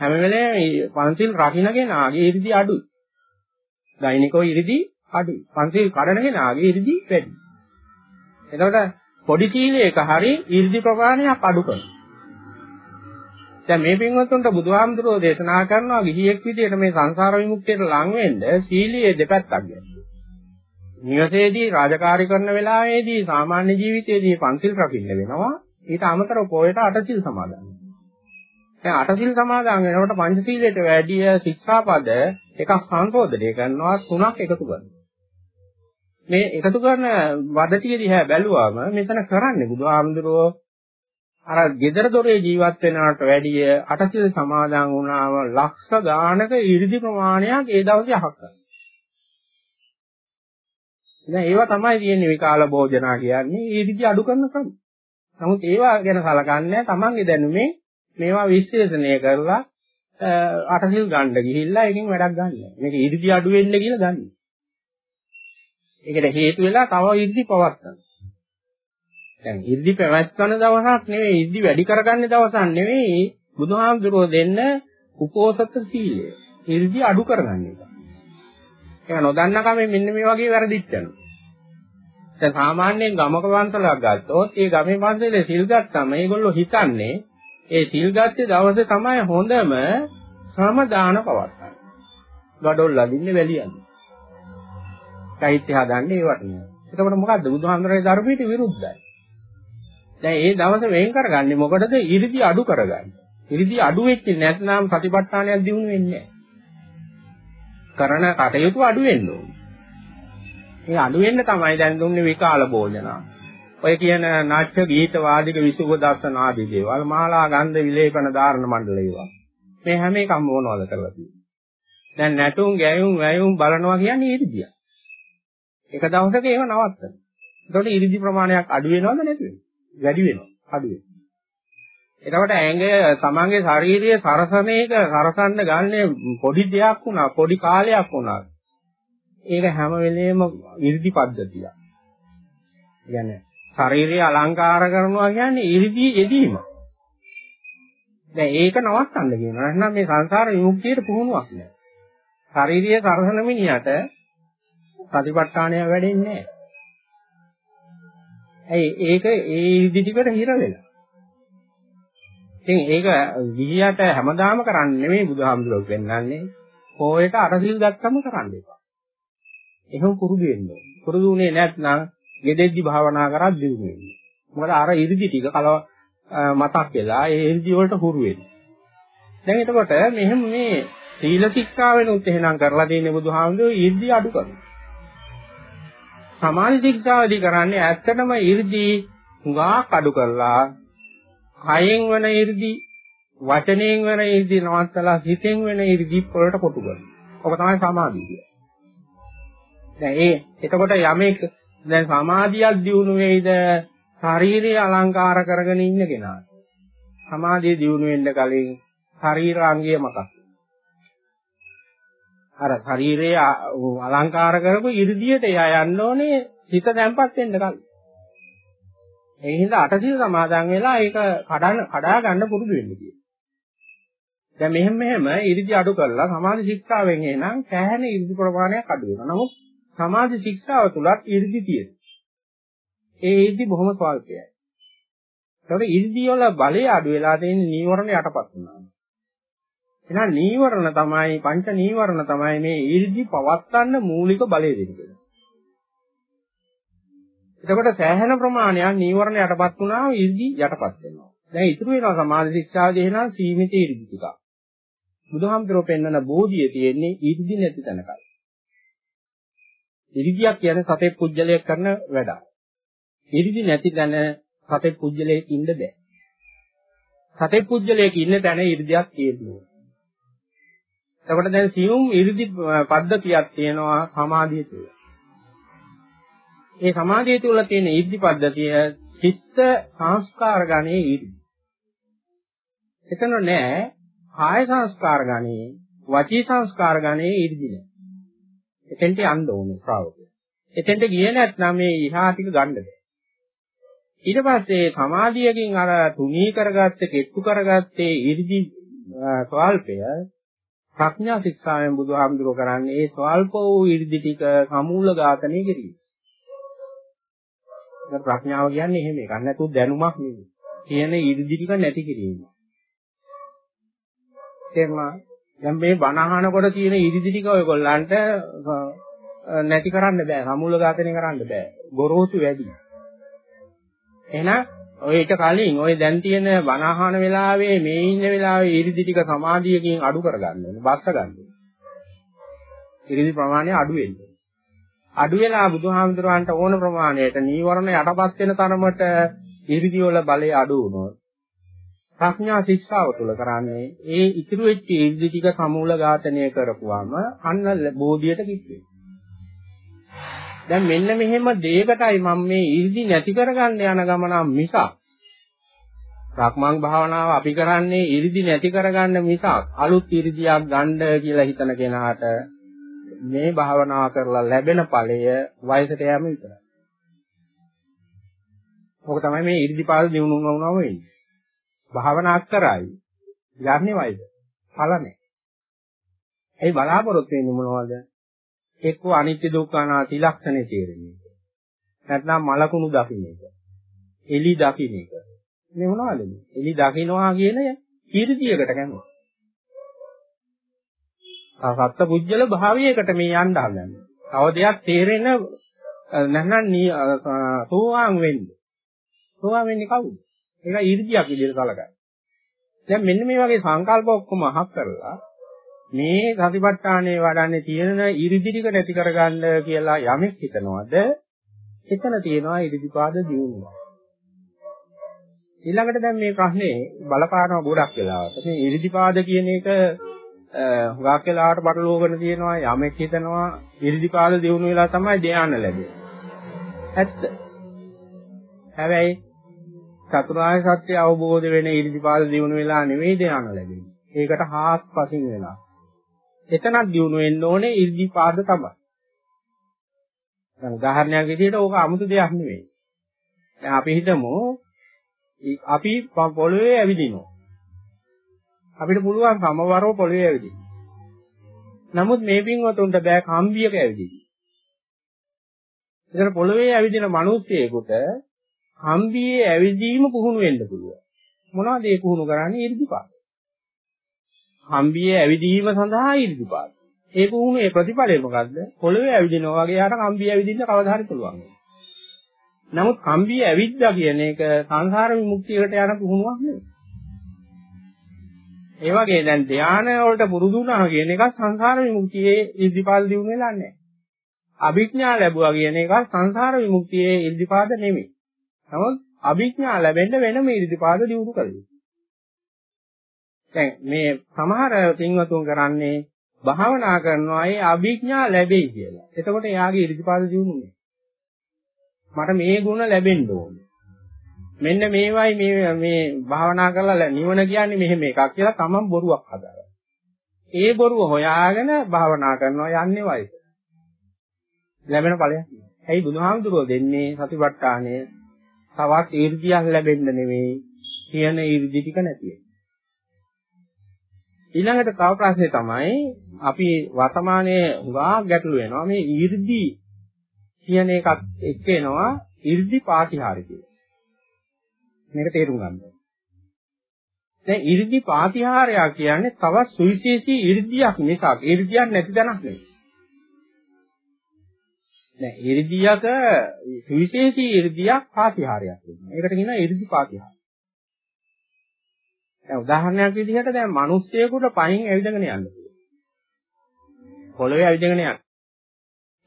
හැම වෙලේම මේ පන්සිල් රකින්න කෙනාගේ 이르දි අඩුයි. දෛනිකව 이르දි අඩුයි. පන්සිල් කඩන කෙනාගේ 이르දි වැඩි. එතකොට පොඩි සීලයක හරි 이르දි ප්‍රමාණයක් අඩු කරනවා. දැන් මේ පින්වත්තුන්ට බුදුහාමුදුරෝ දේශනා කරනවා ගිහියෙක් විදියට මේ සංසාර විමුක්තියට ලං වෙන්න සීලයේ දෙපැත්තක් ගැන. නිවසේදී රාජකාරී කරන වෙලාවේදී සාමාන්‍ය ජීවිතයේදී පන්සිල් රකින්න වෙනවා. ඊට අමතරව පොයට අටසිල් සමාදන් දැන් අටසිල් සමාදන් වෙනකොට පංචශීලයට වැඩි ශික්ෂාපද එකක් සංශෝධනය කරනවා තුනක් එකතු කරනවා. මේ එකතු කරන වදතිය දිහා බැලුවාම මෙතන කරන්නේ බුදුහාමුදුරුවෝ අර gedara dore ජීවත් වෙනාට වැඩිය අටසිල් සමාදන් වුණාම ලක්ෂ ගානක 이르දි ප්‍රමාණයක් ඒ දවසේ අහක් කරනවා. දැන් ඒවා තමයි තියෙන්නේ විකාල භෝජනා කියන්නේ 이르දි අඩු කරන ක්‍රම. නමුත් ඒවා ගැන කලකන්නේ තමන්ගේ දැනුමේ මේවා විශ්ලේෂණය කරලා අටසිල් ගන්න ගිහිල්ලා එකකින් වැඩක් ගන්න. මේක 이르දි අඩු වෙන්න කියලා ගන්න. ඒකට හේතු වෙලා තව ඉද්දි පවත්තන. දැන් ඉද්දි පැවැත්වන දවසක් නෙවෙයි ඉද්දි වැඩි කරගන්න දවසක් නෙවෙයි බුදුහාමුදුරෝ දෙන්න උපෝසත සීලය. ඉද්දි අඩු කරගන්න එක. ඒක නොදන්න කමෙන් මෙන්න මේ වගේ වැරදිත් යනවා. දැන් සාමාන්‍යයෙන් ගමක වන්සලක් ගත්තොත් ඒ ගමේ පන්සලේ සිල් ගත්තම මේගොල්ලෝ හිතන්නේ ඒ සිල් ගත්තේ දවසේ තමයි හොඳම සමදාන පවත්තන්නේ. ගඩොල් ලදින්නේ වැලියන්නේ. චෛත්‍ය හදන්නේ ඒවට නේ. එතකොට මොකද්ද බුදුහාමුදුරේ ධර්මයට විරුද්ධයි. දැන් ඒ දවස වෙන් කරගන්නේ මොකටද? 이르දි අඩු කරගන්න. 이르දි අඩු වෙච්ච නැත්නම් ප්‍රතිපත්තාණයක් දිනු වෙන්නේ කරන කටයුතු අඩු වෙන්න ඕනේ. ඒ අඩු වෙන්න තමයි දැන් දුන්නේ විකාල භෝජනා. ඔය කියන නාට්‍ය ගීත වාදික විසුව දර්ශන ආදී දේවල් මාලා ගන්ධ විලේපන ධාරණ මණ්ඩල ඒවා. මේ හැම එකම මොනවද කරලා තියෙන්නේ? දැන් නැටුම් ගැයුම් වැයුම් බලනවා කියන්නේ ඊර්දියා. එක දවසක ඒව නවත්තන. එතකොට ඉරිදි ප්‍රමාණයක් අඩු වෙනවද නැති වෙනවද? වැඩි වෙනවා. අඩු වෙනවා. එතකොට ඇඟ තමන්ගේ ශාරීරිය සරසන එක සරසන්න ගන්නේ පොඩි දෙයක් වුණා, පොඩි කාලයක් වුණා. ඒක හැම වෙලේම ඉරිදි පද්ධතියක්. කියන්නේ ශරීරය අලංකාර කරනවා කියන්නේ ඉරිදි යෙදීම. දැන් ඒක නවත්තන්න කියනවා. නැත්නම් මේ සංසාර විමුක්තියට පුහුණුවක් නෑ. ශාරීරිය සරසන මිනිහට සතිපට්ඨානය වැඩෙන්නේ නැහැ. ඇයි ඒක ඒ ඉදිටිකට හිර වෙලා. ඉතින් ඒක ගිහියට හැමදාම කරන්නේ නෙමෙයි බුදුහාමුදුරුවෝ පෙන්වන්නේ. කෝයට අරසිල් ගත්තම කරන්න එපා. එහෙම පුරුදු වෙන්න ඕනේ. පුරුදු වුණේ නැත්නම් ගෙදෙද්දි භාවනා කරා දිනු වෙන්නේ. මොකද අර 이르දි ටික කල මතක් වෙලා ඒ 이르දි වලට හුරු වෙන්නේ. දැන් එතකොට මෙහෙම මේ සීල ශික්ෂාවෙනුත් එහෙනම් කරලා දෙන්නේ බුදුහාමුදුරුවෝ 이르දි අඩු කරනවා. සමාධි ශික්ෂාවදී කරන්නේ ඇත්තටම 이르දි හුඟක් අඩු කරලා කයෙන් වෙන 이르දි වචනයෙන් වෙන 이르දි නවත්තලා හිතෙන් වෙන 이르දි වලට කොටු කරනවා. ඔක තමයි සමාධිය. දැන් ඒ එතකොට යමෙක් දැන් සමාධියක් දියුණු වෙයිද? ශාරීරිය අලංකාර කරගෙන ඉන්න කෙනාට සමාධිය දියුණු වෙන්න කලින් ශරීරාංගය මතක්. අර ශරීරය අලංකාර කරපු ඉර්ධියට එයා යන්න ඕනේ හිත තැම්පත් වෙන්න කලින්. ඒ හින්දා අටසිල් සමාදන් වෙලා ඒක කඩන කඩා ගන්න පුරුදු වෙන්න කියනවා දැන් මෙහෙම මෙහෙම ඉර්ධිය අඩු කරලා සමාධි ශික්ෂාවෙන් එනං සෑහෙන ඉර්ධි ප්‍රමාණයක් අඩු වෙනවා. නමුත් සමාජ ශික්ෂාව තුලත් 이르දි තියෙනවා. ඒ 이르දි බොහොම ස්වල්පයි. ඒතකොට 이르දි වල බලය අඩු වෙලා තියෙන නීවරණ යටපත් වෙනවා. එහෙනම් නීවරණ තමයි පංච නීවරණ තමයි මේ 이르දි පවත්තන්න මූලික බලය දෙන්නේ. එතකොට සෑහෙන ප්‍රමාණයක් නීවරණ යටපත් වුණාම 이르දි යටපත් වෙනවා. දැන් ඉතුරු වෙනවා සමාධි ශික්ෂාවදී එහෙනම් සීමිත 이르දි ටිකක්. බුදුහාමුදුරුවෝ පෙන්වන බෝධිය තියෙන්නේ 이르දි නැති තැනකයි. ඉරිදියක් කියන්නේ සතේ පුජ්‍යලයක් කරන වැඩක්. ඉරිදි නැති තැන සතේ පුජ්‍යලයක ඉන්න බෑ. සතේ පුජ්‍යලයක ඉන්න තැන ඉරිදියක් තියෙනවා. එතකොට දැන් සියුම් ඉරිදි පද්ධතියක් තියෙනවා සමාධිය තුළ. ඒ සමාධිය තුළ තියෙන ඉරිදි පද්ධතිය චිත්ත සංස්කාර ගණයේ ඉරිදි. එතන නෑ කාය සංස්කාර ගණයේ වචී සංස්කාර ගණයේ ඉරිදි නෑ. එතෙන්ට යන්න ඕනේ ශ්‍රාවකය. එතෙන්ට ගියේ නැත්නම් මේ ඉහා ටික ගන්න බෑ. ඊට පස්සේ සමාධියකින් අර තුනී කරගත්ත, කෙට්ටු කරගත්තේ 이르දි ස්වල්පය ප්‍රඥා ශික්ෂාවෙන් බුදුහාමුදුරුව කරන්නේ ඒ ස්වල්ප වූ 이르දි ටික සමූල ඝාතනය කිරීම. ඒක ප්‍රඥාව කියන්නේ එහෙම එකක් නැතුව දැනුමක් නෙවෙයි. කියන 이르දි ටික නැති කිරීම. එතන දැන් මේ බණ අහනකොට තියෙන ඉරිදි ටික ඔයගොල්ලන්ට නැති කරන්න බෑ. සමූල ඝාතනය කරන්න බෑ. ගොරෝසු වැඩි. එහෙනම් ඔය ඊට කලින් ඔය දැන් තියෙන බණ අහන වෙලාවේ මේ ඉන්න වෙලාවේ ඉරිදි ටික සමාධියකින් අඩු කරගන්න ඕනේ. බස්ස ගන්න. ඉරිදි ප්‍රමාණය අඩු වෙන්න. අඩු වෙලා බුදුහාමුදුරන්ට ඕන ප්‍රමාණයට නීවරණ යටපත් වෙන තරමට ඉරිදි වල බලය අඩු වුණොත් ප්‍රඥා ශික්ෂාව තුළ කරන්නේ ඒ ඉතුරු වෙච්ච ඉර්ධි ටික සමූල ඝාතනය කරපුවාම අන්න බෝධියට කිච්චේ. දැන් මෙන්න මෙහෙම දෙයකටයි මම මේ ඉර්ධි නැති කරගන්න යන ගමන මිසක් සක්මන් භාවනාව අපි කරන්නේ ඉරිදි නැති කරගන්න මිසක් අලුත් ඉරිදියක් ගන්න කියලා හිතන කෙනාට මේ භාවනාව කරලා ලැබෙන ඵලය වයසට යෑම විතරයි. ඔක තමයි මේ ඉරිදිපාද දිනු වුණා වෙන්නේ. භාවනා කරයි යන්නේ වයිද? ඵල නැහැ. ඒ බලාපොරොත්තු වෙන්නේ මොනවද? එක්ක අනිත්‍ය දුක්ඛ අනාත්ම ලක්ෂණේ තේරෙන්නේ. නැත්නම් මලකුණු දකින්න එක. එලි දකින්න එක. මේ මොනවද මේ? එලි දකින්නවා කියන කීර්තියකට කැමති. සත්ත්ව පුජ්‍යල භාවයකට මේ යන්න හදන්නේ. තව දෙයක් තේරෙන නැත්නම් සෝවාන් වෙන්නේ. සෝවාන් වෙන්නේ කවුද? ඒක ඊර්ධියක් විදිහට සලකයි. දැන් මෙන්න මේ වගේ සංකල්ප ඔක්කොම අහක් කරලා මේ සතිපට්ඨානයේ වඩන්නේ තියෙන ඊර්ධි ටික නැති කරගන්න කියලා යමෙක් හිතනවාද එතන තියෙනවා ඊර්ධිපාද දියුණුව. ඊළඟට දැන් මේ ප්‍රශ්නේ බලපානවා ගොඩක් වෙලාවට. මේ ඊර්ධිපාද කියන එක හුඟක් වෙලාවට බටලෝගෙන තියෙනවා යමෙක් හිතනවා ඊර්ධිපාද දියුණු වෙලා තමයි ධ්‍යාන ලැබෙන්නේ. ඇත්ත. හැබැයි චතුරාර්ය සත්‍ය අවබෝධ වෙන ඉරිදිපාද දිනු වෙලා නෙවෙයි ධ්‍යාන ලැබෙන්නේ. ඒකට හාත්පසින් වෙලා. එතනක් දිනු වෙන්න ඕනේ ඉරිදිපාද තමයි. දැන් උදාහරණයක් විදිහට ඕක 아무තු දෙයක් නෙවෙයි. දැන් අපි හිතමු අපි පොළවේ ඇවිදිනවා. අපිට පුළුවන් සමවරව පොළවේ ඇවිදින්න. නමුත් මේ පින්වතුන්ට බෑ කම්බියක ඇවිදින්න. ඒතර පොළවේ ඇවිදින මිනිස්සෙකුට හම්බියේ ඇවිදීම පුහුණු වෙන්න පුළුවන්. මොනවද ඒ පුහුණු කරන්නේ? 이르දිපාත. හම්බියේ ඇවිදීම සඳහා 이르දිපාත. ඒ පුහුණු ඒ ප්‍රතිඵලය මොකද්ද? පොළවේ ඇවිදිනවා වගේ යාට හම්බියේ ඇවිදින්න කවදා හරි පුළුවන්. නමුත් කම්බිය ඇවිද්දා කියන එක සංසාර විමුක්තියකට යන පුහුණුවක් නෙවෙයි. ඒ වගේ දැන් ධානය වලට පුරුදු වුණා කියන එක සංසාර විමුක්තියේ ඉද්ධිපාද දියුණු වෙලා නැහැ. අභිඥා ලැබුවා කියන එක සංසාර විමුක්තියේ ඉද්ධිපාද නෙමෙයි. නමුත් අභිඥා ලැබෙන්න වෙනම ඉරිදිපාද දියුණු කළේ. දැන් මේ සමහර පින්වතුන් කරන්නේ භාවනා කරනවා ඒ අභිඥා ලැබෙයි කියලා. එතකොට එයාගේ ඉරිදිපාද දියුණුනේ. මට මේ ಗುಣ ලැබෙන්න ඕනේ. මෙන්න මේවයි මේ මේ භාවනා කරලා නිවන කියන්නේ මෙහෙම එකක් කියලා තමන් බොරුවක් හදාගන්න. ඒ බොරුව හොයාගෙන භාවනා කරනවා යන්නේ වයිද? ලැබෙන ඵලයක්. ඇයි බුදුහාමුදුරුවෝ දෙන්නේ සතිපට්ඨානය තවත් ඊර්ධියක් ලැබෙන්න නෙවෙයි කියන ඊර්ධි ටික නැති ඊළඟට තව ප්‍රශ්නේ තමයි අපි වර්තමානයේ උගා ගැටළු වෙනවා මේ ඊර්ධි කියන එකත් එක්ක එනවා ඊර්ධි පාටිහාරය කියලා. මේක තේරුම් ගන්න. දැන් ඊර්ධි පාටිහාරය කියන්නේ තවත් සුවිශේෂී ඊර්ධියක් මිසක් ඊර්ධියක් නැති දැනක් නෙවෙයි. දැන් 이르දියක සුවිශේෂී 이르දියක් පාතිහාරයක් වෙනවා. ඒකට කියනවා 이르දි පාතිහාර. දැන් උදාහරණයක් විදිහට දැන් මිනිස්සෙකුට පහින් ඇවිදගෙන යන්න පුළුවන්. පොළවේ ඇවිදගෙන යන්න.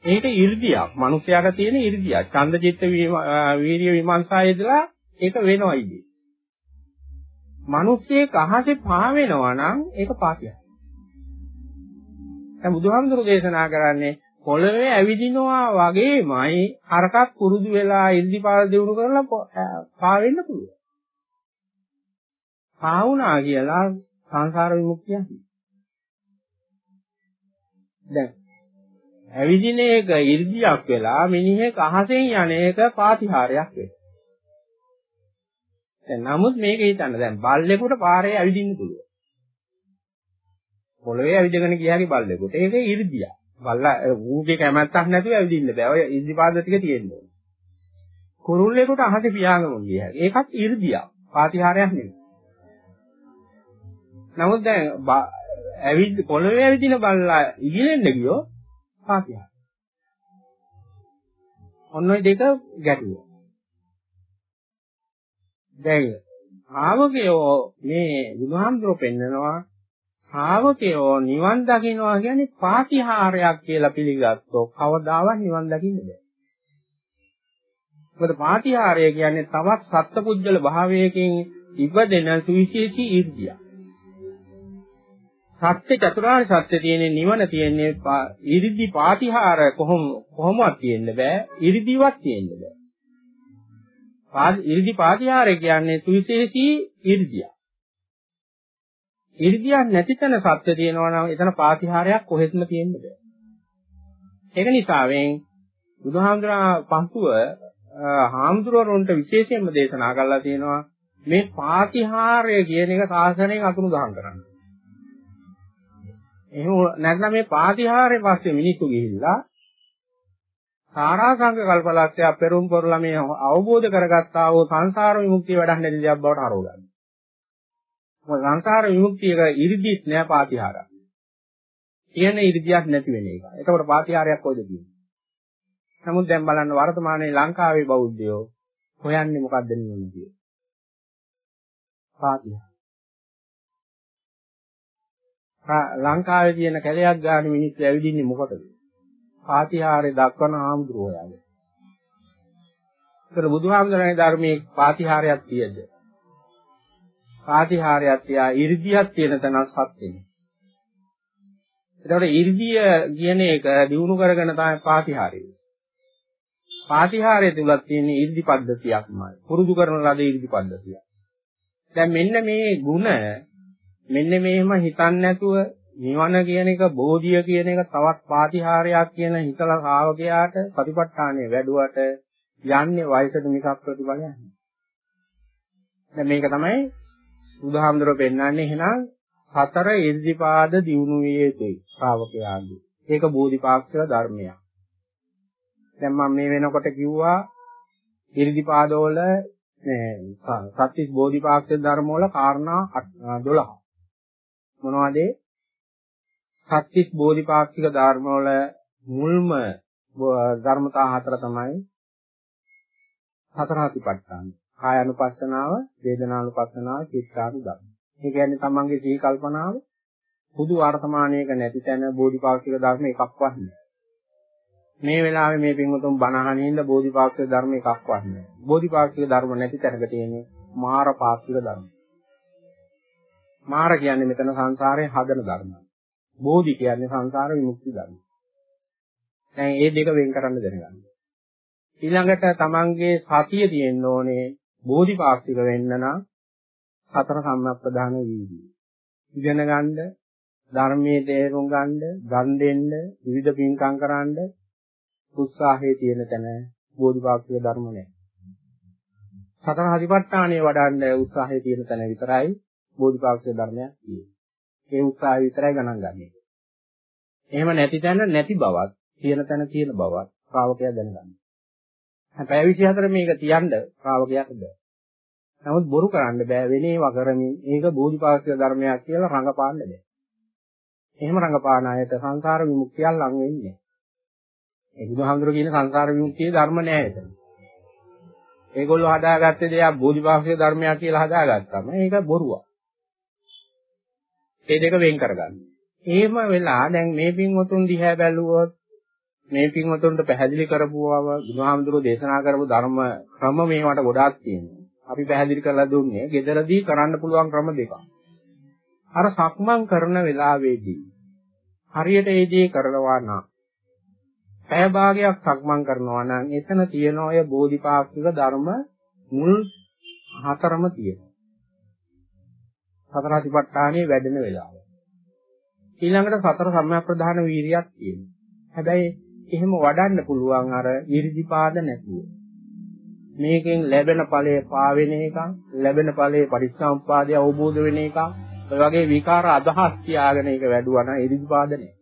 ඒක 이르දියක්. මිනිස්යාට තියෙන 이르දියක්. ඡන්දචිත්ත වීර්ය විමර්ශායදලා ඒක වෙනවා ඉදී. මිනිස්සෙක් අහසේ පා වෙනවා නම් ඒක පාතිහාරයක්. දැන් බුදුහාමුදුරු දේශනා කරන්නේ පොළවේ ඇවිදිනවා වගේමයි අරකක් කුරුදු වෙලා ඉර්ධිපාද දිනු කරලා පා වෙන්න පුළුවන්. පා වුණා කියලා සංසාර විමුක්තිය කියන්නේ. දැන් ඇවිදින එක 이르දියක් වෙලා මිනිහෙක් අහසෙන් යන එක පාතිහාරයක් වෙනවා. දැන් නමුත් මේක හිතන්න දැන් බල්ලෙකුට පාරේ ඇවිදින්න පුළුවන්. පොළවේ ඇවිදගෙන ගියාගේ බල්ලෙකුට ඒක 이르දියක්. බල්ලා ඌගේ කැමැත්තක් නැතුව ඇවිදින්න බෑ. ඔය ඉර්ධිපාද ටික තියෙන්න ඕනේ. කුරුල්ලෙකුට අහසේ පියාගෙන ගියා. ඒකත් 이르දියක්. පාතිහාරයක් නෙවෙයි. නමුත් දැන් ඇවිත් පොළවේ ඇවිදින බල්ලා ඉගිලෙන්න ගියෝ පාතිහාර. ඔන්න ඔය දෙක ගැටුවා. දැන් ආවකයෝ මේ බුදුහාමුදුරුවෝ පෙන්නනවා ශ්‍රාවකයෝ නිවන් දකින්නවා කියන්නේ පාතිහාරයක් කියලා පිළිගත්තොත් කවදාවත් නිවන් දකින්න බෑ. මොකද පාතිහාරය කියන්නේ තවත් සත්පුජ්‍යල භාවයකින් ඉපදෙන සුවිශේෂී ඊර්ධිය. සත්‍ය චතුරාර්ය සත්‍ය තියෙන්නේ නිවන තියෙන්නේ ඊර්ධි පාතිහාර කොහොම කොහොමවත් තියෙන්න බෑ. ඊර්ධිවත් තියෙන්න බෑ. ඊර්ධි පාතිහාරය කියන්නේ සුවිශේෂී ඊර්ධිය. ඉර්ධියක් නැති තැන සත්‍ය තියෙනවා නම් එතන පාතිහාරයක් කොහෙත්ම තියෙන්න බෑ. ඒක නිසාවෙන් බුදුහාමුදුරා පහුව හාමුදුරුවන්ට විශේෂයෙන්ම දේශනා කළා තියෙනවා මේ පාතිහාරය කියන එක සාසනයෙන් අතුරු දහම් කරන්න. එහෙම නැත්නම් මේ පාතිහාරයේ පස්සේ මිනිස්සු ගිහිල්ලා සාරාංශක කල්පලක්ෂය පෙරම් පොරලා මේ අවබෝධ කරගත්තා වූ සංසාර විමුක්තිය වැඩක් නැති දෙයක් බවට හරවගන්න. මොකද සංසාර විමුක්තියක ඉරිදිත් නෑ පාතිහාරයක්. තියෙන ඉරිදියක් නැති වෙන එක. එතකොට පාතිහාරයක් කොයිද තියෙන්නේ? නමුත් දැන් බලන්න වර්තමානයේ ලංකාවේ බෞද්ධයෝ හොයන්නේ මොකද්ද නිවන කියලා? පාතිහාර. ලංකාවේ තියෙන කැලයක් ගන්න මිනිස්සු ඇවිදින්නේ මොකටද? පාතිහාරේ දක්වන ආම්දුරෝ යාගේ. ඒතර බුදුහාමුදුරනේ ධර්මයේ පාතිහාරයක් තියෙද්ද? ආතිහාරයක් තියා 이르දියක් තියෙන තැනක් සත් වෙනවා. එතකොට 이르දිය කියන එක දිනු කරගෙන තමයි පාතිහාරය. පාතිහාරය තුලත් තියෙන 이르දි පද්ධතියක්මයි. පුරුදු කරන ලද 이르දි පද්ධතියක්. දැන් මෙන්න මේ ಗುಣ මෙන්න මේම හිතන්නේ නැතුව නිවන කියන එක බෝධිය කියන එක තවත් පාතිහාරයක් කියන හිතලා ශාවකයාට ප්‍රතිපත්තානේ වැඩුවට යන්නේ වයසට මිසක් ප්‍රතිඵලයක් නෑ. දැන් මේක තමයි බුදුහාමුදුරුවෝ පෙන්වන්නේ එහෙනම් හතර ඉර්ධිපාද දියුණු විය යුතුයි ශ්‍රාවකයාගේ. ඒක බෝධිපාක්ෂික ධර්මයක්. දැන් මම මේ වෙනකොට කිව්වා ඉර්ධිපාදවල මේ සත්‍විස් බෝධිපාක්ෂික ධර්ම වල කාරණා 12. මොනවද? සත්‍විස් බෝධිපාක්ෂික ධර්ම වල මුල්ම ධර්මතා හතර තමයි සතරාතිපට්ඨාන. කායानुපස්සනාව, වේදනානුපස්සනාව, චිත්තානුධර්ම. ඒ කියන්නේ තමන්ගේ සිහි කල්පනාව පුදු වර්තමානයක නැති තැන බෝධිපාක්ෂික ධර්ම එකක්වත් නැහැ. මේ වෙලාවේ මේ පින්වතුන් බණ අහනින්ද බෝධිපාක්ෂික ධර්ම එකක්වත් නැහැ. බෝධිපාක්ෂික ධර්ම නැති තැනක තියෙන්නේ මාර පාක්ෂික ධර්ම. මාර කියන්නේ මෙතන සංසාරේ හදන ධර්ම. බෝධි කියන්නේ සංසාර විමුක්ති ධර්ම. දැන් මේ දෙක වෙන් කරන්න දැනගන්න. ඊළඟට තමන්ගේ සතිය තියෙන්න ඕනේ බෝධිපාක්ෂික වෙන්න නම් සතර සම්මප්පදාන වීදී. ඉගෙන ගන්න, ධර්මයේ තේරුම් ගන්න, දන් දෙන්න, විවිධ පින්කම් කරන්න උත්සාහයේ තියෙන තැන බෝධිපාක්ෂික ධර්ම නැහැ. සතර හදිපට්ඨානයේ වඩන්න උත්සාහයේ තියෙන තැන විතරයි බෝධිපාක්ෂික ධර්මයක් තියෙන්නේ. ඒ උත්සාහය විතරයි ගණන් ගන්න. එහෙම නැති තැන නැති බවත්, තියෙන තැන තියෙන බවත් ශ්‍රාවකයා දැනගන්න. පැය 24 මේක තියන්න ශ්‍රාවකයාට බෑ. නමුත් බොරු කරන්න බෑ වෙනේවා කරමින් ඒක බෝධිපාක්ෂික ධර්මයක් කියලා රඟපාන්න බෑ. එහෙම රඟපාන අයට සංසාර විමුක්තිය ලඟ වෙන්නේ. ඒ බුදුහාමුදුරු කියන සංසාර විමුක්තියේ ධර්ම නෑ එතන. ඒගොල්ලෝ හදාගත්තේ දෙයක් බෝධිපාක්ෂික ධර්මයක් කියලා හදාගත්තම ඒක බොරුවක්. ඒ දෙක වෙන් කරගන්න. එහෙම වෙලා දැන් මේ පින්වතුන් දිහා බැලුවොත් මේ පින්වතුන්ට පැහැදිලි කරපුවව බුදුහාමුදුරුවෝ දේශනා කරපු ධර්ම ක්‍රම මේවට ගොඩාක් තියෙනවා. අපි පැහැදිලි කරලා දුන්නේ ගෙදරදී කරන්න පුළුවන් ක්‍රම දෙකක්. අර සක්මන් කරන වෙලාවේදී හරියට ඒ දේ කරනවා නම් පැය භාගයක් සක්මන් කරනවා නම් එතන තියෙන ඔය බෝධිපාක්ෂික ධර්ම මුල් හතරම තියෙනවා. සතර අතිපට්ඨානේ වැඩෙන වෙලාව. ඊළඟට සතර සම්‍යක් ප්‍රධාන වීරියක් තියෙනවා. හැබැයි එහෙම වඩන්න පුළුවන් අර 이르දිපාද නැතුව. මේකෙන් ලැබෙන ඵලය පාවෙන එක, ලැබෙන ඵලය පරිස්සම්පාදය අවබෝධ වෙන එක, ඔය වගේ විකාර අදහස් තියාගෙන ඒක වැඩුවා නම් 이르දිපාද නැහැ.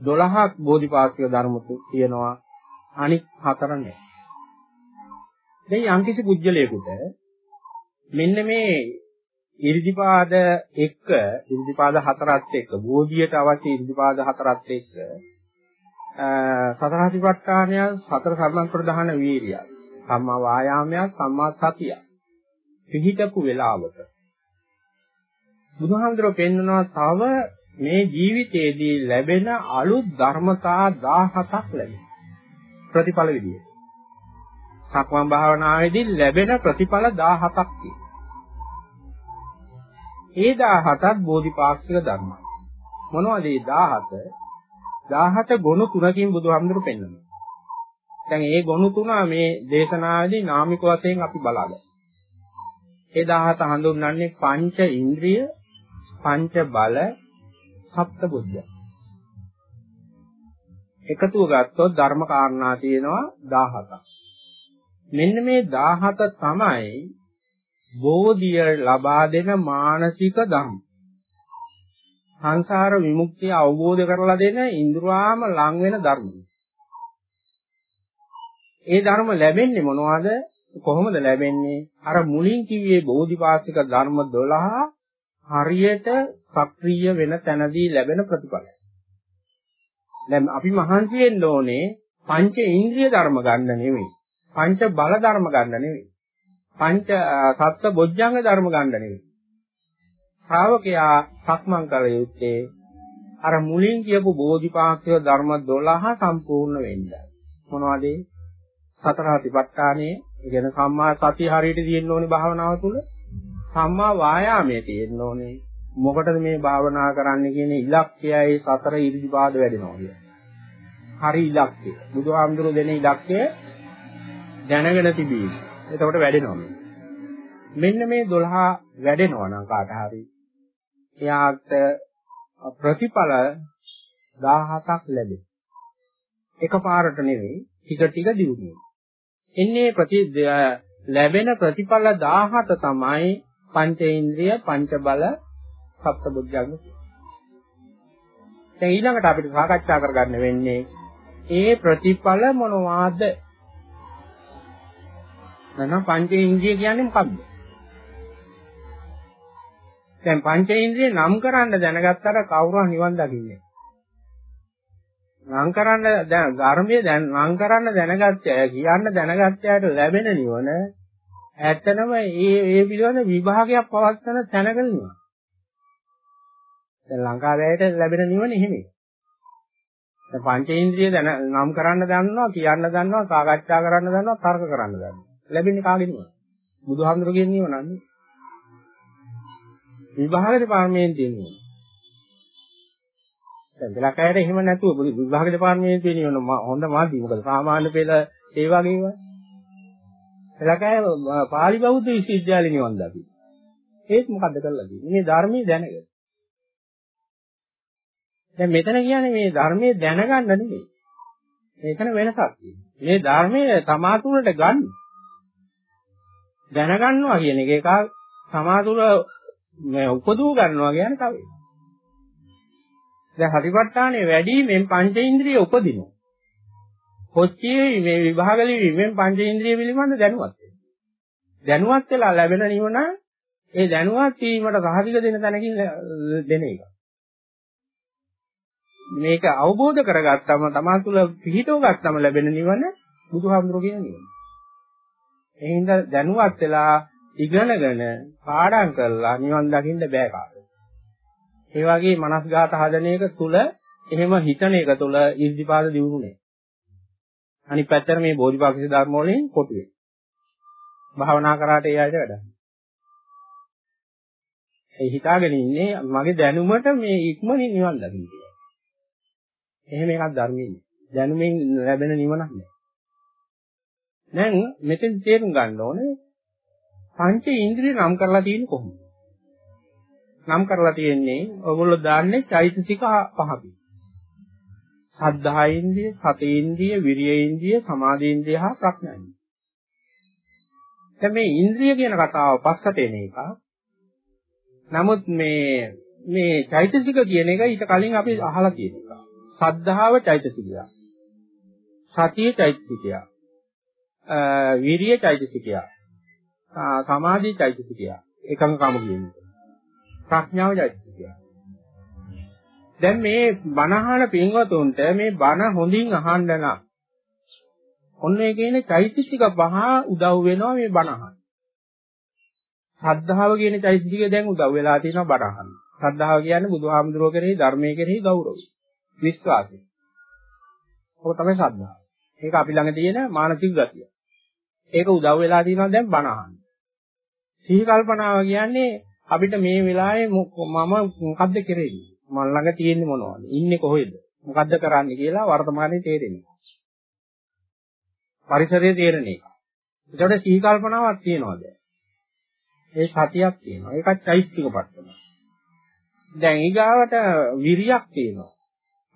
12ක් බෝධිපාක්ෂික ධර්ම තියෙනවා. අනික් හතර නැහැ. දැන් යම්කිසි පුජ්‍යලයකට මෙන්න මේ ඉරිදිපාද එක්ක ඉරිදිපාද හතරත් එක්ක බෝධියට අවශ්‍ය ඉරිදිපාද හතරත් එක්ක සතර හතිපට්ඨානය සතර සම්මන් ප්‍රධාන වීරිය සම්මා වායාමය සම්මා සතිය පිහිටපු වෙලාවට බුදුහාමුදුරුවෝ පෙන්වනවා තව මේ ජීවිතයේදී ලැබෙන අලුත් ධර්මතා 17ක් ලැබෙනවා ප්‍රතිඵල විදියට සක්මන් භාවනාවේදී ලැබෙන ප්‍රතිඵල 17ක් තියෙනවා ඒ 17ත් බෝධිපාක්ෂික ධර්ම. මොනවද මේ 17? 17 ගුණ තුනකින් බුදුහාමුදුරු පෙන්වනවා. දැන් ඒ ගුණ තුන මේ දේශනාවේදී නාමික වශයෙන් අපි බලාගමු. ඒ 17 හඳුන්වන්නේ පංච ඉන්ද්‍රිය, පංච බල, සප්ත බුද්ධ. එකතුව ගත්තොත් ධර්ම කාරණා තියෙනවා 17ක්. මෙන්න මේ 17 තමයි බෝධිය ලබා දෙන මානසික ධර්ම. සංසාර විමුක්තිය අවබෝධ කරලා දෙන ඉන්ද්‍රාම ලං වෙන ධර්ම. ඒ ධර්ම ලැබෙන්නේ මොනවද? කොහොමද ලැබෙන්නේ? අර මුලින් කිව්වේ බෝධිපාශික ධර්ම 12 හරියට සක්‍රීය වෙන තැනදී ලැබෙන ප්‍රතිඵලය. දැන් අපි මහන්සි වෙන්න ඕනේ පංච ඉන්ද්‍රිය ධර්ම ගන්න නෙවෙයි. පංච බල ධර්ම ගන්න නෙවෙයි. පංච සත්ත්ව බොජ්ජංග ධර්ම ගන්න නෙවෙයි. ශ්‍රාවකයා සක්මන් කළ යුත්තේ අර මුලින් කියපු බෝධිපාක්ෂික ධර්ම 12 සම්පූර්ණ වෙන්නයි. මොනවද? සතර හතිපට්ඨානේ, ඒ කියන්නේ සම්මා සතිය හරියට තියෙන්න ඕනේ භාවනාව තුළ. සම්මා වායාමයේ තියෙන්න ඕනේ. මොකටද මේ භාවනා කරන්න කියන ඉලක්කයයි සතර ඉරිදිපාද වැඩෙනවා කියන්නේ. හරි ඉලක්කය. බුදුහාමුදුරුවෝ දෙන ඉලක්කය දැනගෙන තිබීම. එතකොට වැඩෙනවා මේ. මෙන්න මේ 12 වැඩෙනවා නම් කාට හරි එයාට ප්‍රතිඵල 17ක් ලැබේ. එකපාරට නෙවෙයි ටික ටික දියුනේ. එන්නේ ප්‍රති ලැබෙන ප්‍රතිඵල 17 තමයි පංචේන්ද්‍රිය, පංච බල, සප්තබුද්ධංග. දැන් ඊළඟට අපිට සාකච්ඡා කරගන්න වෙන්නේ ඒ ප්‍රතිඵල මොනවාද? නැත්නම් පංචේන්ද්‍රිය කියන්නේ මොකක්ද? දැන් පංචේන්ද්‍රිය නම් කරන්න දැනගත්තට කවුරුහා නිවන් දකින්නේ නම් කරන්න දැන් ධර්මයේ දැන් නම් කරන්න දැනගත්තය කියන්න දැනගත්තයට ලැබෙන නිවන ඇත්තනම ඒ ඒ පිළිබඳ විභාගයක් පවත්වන තැනක නිවන. දැන් ලංකාවේට ලැබෙන නිවන එහෙමයි. දැන් පංචේන්ද්‍රිය දැන නම් කරන්න දන්නවා කියන්න දන්නවා සාකච්ඡා කරන්න දන්නවා තර්ක කරන්න දන්නවා. ලැබෙන්නේ කාගෙන්ද? බුදුහාමුදුරුවෝ නියම නන්නේ. විභාග දෙපාර්තමේන්තුවේ නියම. දැන් දෙලකයට එහෙම නැතුව විභාග දෙපාර්තමේන්තුවේ නියම හොඳ මාධ්‍ය මොකද සාමාන්‍ය පෙළ ඒ වගේ ඒවා. දෙලකය පාලි බෞද්ධ විශ්වවිද්‍යාලේ නිවන් දකි. ඒත් මොකද්ද කරලා තියෙන්නේ? මේ ධර්මයේ දැනගන්න. දැන් මෙතන කියන්නේ මේ ධර්මයේ දැනගන්න නෙමෙයි. මේකන වෙනසක් තියෙනවා. මේ ධර්මයේ තමා තුළට ගන්න. දැනගන්නවා කියන එක එක සමාතුල මේ උපදව ගන්නවා කියන්නේ තව එකක්. දැන් හතිපට්ඨානේ වැඩිමෙන් පංචේන්ද්‍රිය උපදිනවා. කොච්චියේ මේ විභාග ලිවීමෙන් පංචේන්ද්‍රිය පිළිබඳ දැනුවත් වෙනවා. දැනුවත් වෙලා ලැබෙන නිවන ඒ දැනුවත් වීමට සහතික දෙන තැනකින් දෙන එක. මේක අවබෝධ කරගත්තම තමා තුළ පිහිටව ගත්තම ලැබෙන නිවන බුදුහාමුදුරුවෝ කියන නිවන. එහෙනම් දැනුවත් වෙලා ඉගෙනගෙන පාඩම් කරලා නිවන් දකින්න බෑ කාටවත්. ඒ වගේ මනස්ගත හදන එක තුල එහෙම හිතන එක තුල ඉර්ධිපාද දියුණුනේ. අනිත් පැත්තට මේ බෝධිපාක්ෂික ධර්ම වලින් කොටුවේ. භාවනා කරාට ඒ ආයත වැඩක්. ඒ හිතාගෙන ඉන්නේ මගේ දැනුමට මේ ඉක්මනින් නිවන් දකින්න කියලා. එහෙම එකක් ධර්මයේ නෑ. දැනුමින් ලැබෙන නිවනක් නෑ. දැන් මෙතෙන් තේරුම් ගන්න ඕනේ පංච ඉන්ද්‍රිය නම් කරලා තියෙන්නේ කොහොමද? නම් කරලා තියෙන්නේ ඔයගොල්ලෝ දාන්නේ චෛතසික පහකින්. සද්ධා ඉන්ද්‍රිය, සති ඉන්ද්‍රිය, විරිය ඉන්ද්‍රිය, සමාධි ඉන්ද්‍රිය හා ප්‍රඥා ඉන්ද්‍රිය. දැන් මේ ඉන්ද්‍රිය කියන කතාව පස්සට එන එක. නමුත් මේ මේ චෛතසික කියන එක ඊට කලින් අපි අහලා තියෙන එක. සද්ධාව චෛතසිකය. සතිය චෛතසිකය. විරිය චෛතසිකය. සමාධි චෛතසිකය. එකඟකම කියන්නේ. ප්‍රඥාව චෛතසිකය. දැන් මේ බණහන පින්වතුන්ට මේ බණ හොඳින් අහන්න නම් ඔන්න ඒ කියන්නේ චෛතසික පහ උදව් වෙනවා මේ බණහන්. ශ්‍රද්ධාව කියන චෛතසිකය දැන් උදව් වෙලා තියෙනවා බණහන්. ශ්‍රද්ධාව කියන්නේ බුදුහාමුදුරුවෝ කෙරෙහි ධර්මයේ කෙරෙහි ගෞරවය. විශ්වාසය. ඔක තමයි ශ්‍රද්ධාව. ඒක අපි ළඟ තියෙන මානසික ගතිය. ඒක උදව් වෙලා තියෙනවා දැන් බණහන්. සිහි කල්පනාව කියන්නේ අපිට මේ වෙලාවේ මම මොකද්ද කරෙන්නේ? මම ළඟ තියෙන්නේ මොනවද? ඉන්නේ කොහෙද? මොකද්ද කරන්නේ කියලා වර්තමානයේ තේරෙන්නේ. පරිසරයේ තේරෙන එක. ඒකට සිහි කල්පනාවක් තියෙනවද? ඒ සතියක් තියෙනවා. ඒකත් චෛත්‍යික පට්ටම. දැන් ඊගාවට විරියක් තියෙනවා.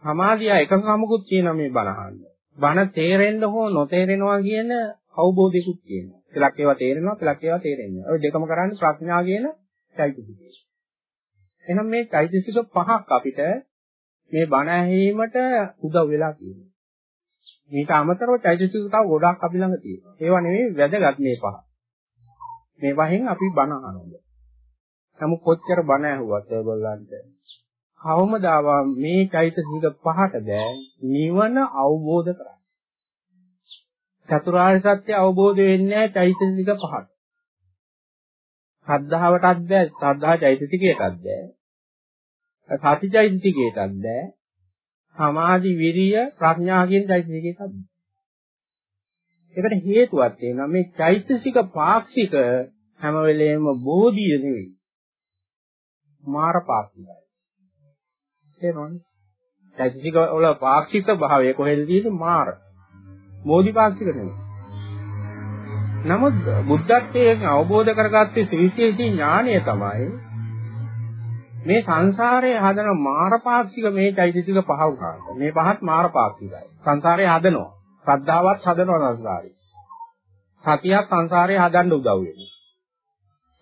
සමාධිය එකඟකමකුත් තියෙනවා මේ බණහන්න. බණ තේරෙන්න හෝ නොතේරෙනවා කියන අවබෝධයකුත් තියෙනවා. පළක් ඒවා තේරෙනවා, පළක් ඒවා තේරෙන්නේ නැහැ. ඔය දෙකම කරන්නේ ප්‍රඥා කියන චෛතසිකය. එහෙනම් මේ චෛතසික පහක් අපිට මේ බණ ඇහිීමට උදව් වෙලා තියෙනවා. මේක අමතරව චෛතසික තව ගොඩක් අපි ළඟ තියෙනවා. ඒවා නෙවෙයි වැදගත් මේ පහ. මේ පහෙන් අපි බණ අහනවා. නමුත් කොච්චර බණ ඇහුවත් ඒගොල්ලන්ට කවමදාවා මේ චෛතසික පහට බෑ නිවන අවබෝධ කරගන්න. චතුරාර්ය සත්‍ය අවබෝධ වෙන්නේ නැහැ චෛතසික පහට. සද්ධාවටත් බෑ සද්ධා චෛතසිකයටත් බෑ. සති චෛතසිකයටත් බෑ. සමාධි විරිය ප්‍රඥා කියන චෛතසිකයටත් බෑ. ඒකට හේතුවක් තියෙනවා මේ චෛතසික පාක්ෂික හැම වෙලෙම බෝධිය නෙවෙයි. මාර පාක්ෂිකයි. තේරෙනවද චෛතසික වල පාක්ෂික භාවය කොහෙද තියෙන්නේ? මාර. බෝධි පාක්ෂික නෙවෙයි. නමුත් බුද්ධත්වයෙන් අවබෝධ කරගත්තේ සවිශේෂී ඥානය තමයි මේ සංසාරයේ හදන මාරපාක්ෂික මේ চৈতසික පහ උනාට. මේ පහත් මාරපාක්ෂිකයි. සංසාරයේ හදනවා. ශ්‍රද්ධාවත් හදනවා සංසාරේ. සතියක් සංසාරයේ හදන්න උදව් වෙනවා.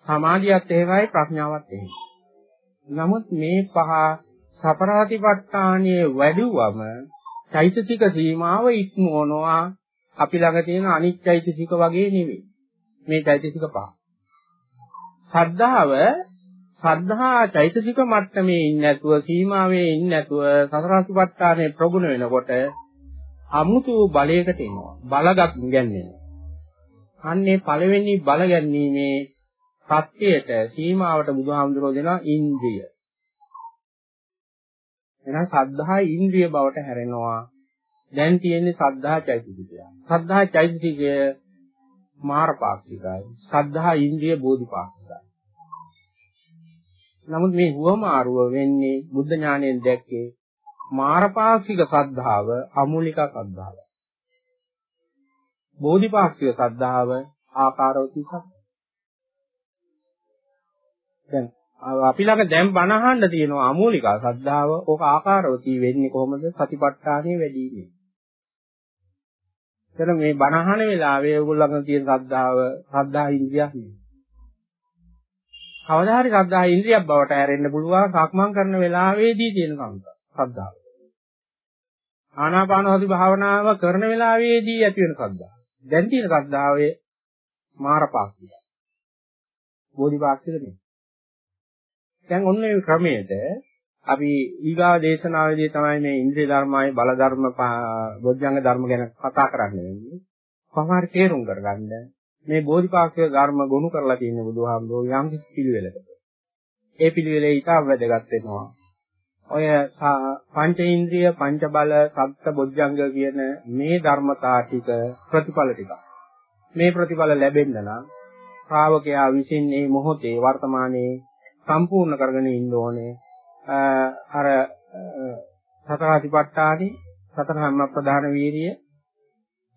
සමාධියත් එහෙමයි ප්‍රඥාවත් එහෙමයි. නමුත් මේ පහ සපරාතිපට්ඨානයේ වැඩිවම චෛතසික සීමාව ඉක්මවනවා අපි ළඟ තියෙන අනිත් චෛතසික වගේ නෙවෙයි. මේ චෛතසික පහ. සද්ධාව සද්ධා චෛතසික මට්ටමේ ඉන්නේ නැතුව සීමාවේ ඉන්නේ නැතුව සතරාසිපට්ඨානේ ප්‍රගුණ වෙනකොට අමුතු බලයකට එනවා බලගත් ගැන්වෙනවා අන්නේ පළවෙනි බල ගැනීමේ සත්‍යයට සීමාවට බුදුහාමුදුරෝ දෙනවා ඉන්ද්‍රිය එහෙනම් සද්ධා ඉන්ද්‍රිය බවට හැරෙනවා දැන් තියෙන්නේ සද්ධා චෛතසිකය සද්ධා චෛතසිකය මාරපාක්ෂිකයි සද්ධා ඉන්ද්‍රිය බෝධිපාක්ෂිකයි නමුත් මේ හුවමාරුව වෙන්නේ බුද්ධ ඥාණයෙන් දැක්කේ මාරපාක්ෂික සද්ධාව අමූලික සද්ධාව. බෝධිපාක්ෂික සද්ධාව ආකාරවති සද්ධාව. දැන් අපි ළඟ දැන් බණ අහන්න තියෙනවා අමූලික සද්ධාව. ඕක ආකාරවති වෙන්නේ කොහොමද? සතිපට්ඨානෙ වැඩි වීම. එතන මේ බණ අහන වෙලාවේ ඕගොල්ලෝ ළඟ තියෙන සද්ධාව සද්ධා ඉන්ද්‍රියක් නෙවෙයි. කවදා හරි ශ්‍රද්ධා ඉන්ද්‍රියක් බවට හැරෙන්න පුළුවන් සක්මන් කරන වෙලාවේදී තියෙන ශ්‍රද්ධාව. ආනාපාන සති භාවනාව කරන වෙලාවේදී ඇති වෙන ශ්‍රද්ධාව. දැන් තියෙන ශ්‍රද්ධාවේ මාරපාක්ෂික. බෝධිපාක්ෂික නෙමෙයි. දැන් ඔන්න ඒ ක්‍රමයට අපි ඊගාව දේශනාවේදී තමයි මේ ඉන්ද්‍රිය ධර්මයි බල ධර්ම බොජ්ජංග ධර්ම ගැන කතා කරන්න වෙන්නේ. කොහොම හරි තේරුම් කරගන්න මේ බෝධිපාක්ෂික ධර්ම ගොනු කරලා තියෙන බුදුහාමුදුරුවෝ යම් කිසි පිළිවෙලකට. ඒ පිළිවෙලේ ඊටා වැදගත් වෙනවා. ඔය පංච ඉන්ද්‍රිය, පංච බල, සත්ත බොජ්ජංග කියන මේ ධර්මතා ටික ප්‍රතිඵල ටික. මේ ප්‍රතිඵල ලැබෙන්න නම් ශ්‍රාවකයා විසින් මේ මොහොතේ වර්තමානයේ සම්පූර්ණ කරගෙන ඉන්න ඕනේ. අර සතර අතිපට්ඨානෙ සතර සම්මප්පදාන වීරිය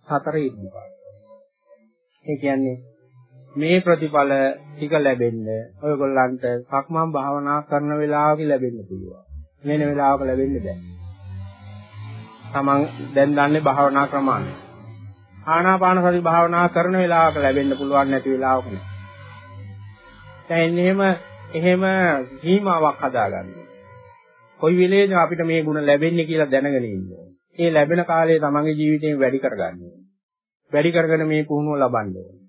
සතර ඉද්ධිපාද. ඒ කියන්නේ මේ ප්‍රතිඵල ටික ලැබෙන්න ඔයගොල්ලන්ට සක්මන් භාවනා කරන වෙලාවක ලැබෙන්න පුළුවන්. වෙන වෙලාවක ලැබෙන්න බෑ. තමන් දැන් දන්නේ භාවනා ක්‍රමානේ. ආනාපාන සති භාවනා කරන වෙලාවක ලැබෙන්න පුළුවන් නැති වෙලාවක නෑ. දැන් එහෙම එහෙම සීමාවක් හදාගන්න. කොයි වෙලේද අපිට මේ ಗುಣ ලැබෙන්නේ කියලා දැනගෙන ඉන්න ඒ ලැබෙන කාලය තමන්ගේ ජීවිතයෙන් වැඩි කරගන්න වැඩි කරගෙන මේ පුහුණුව ලබන්න ඕනේ.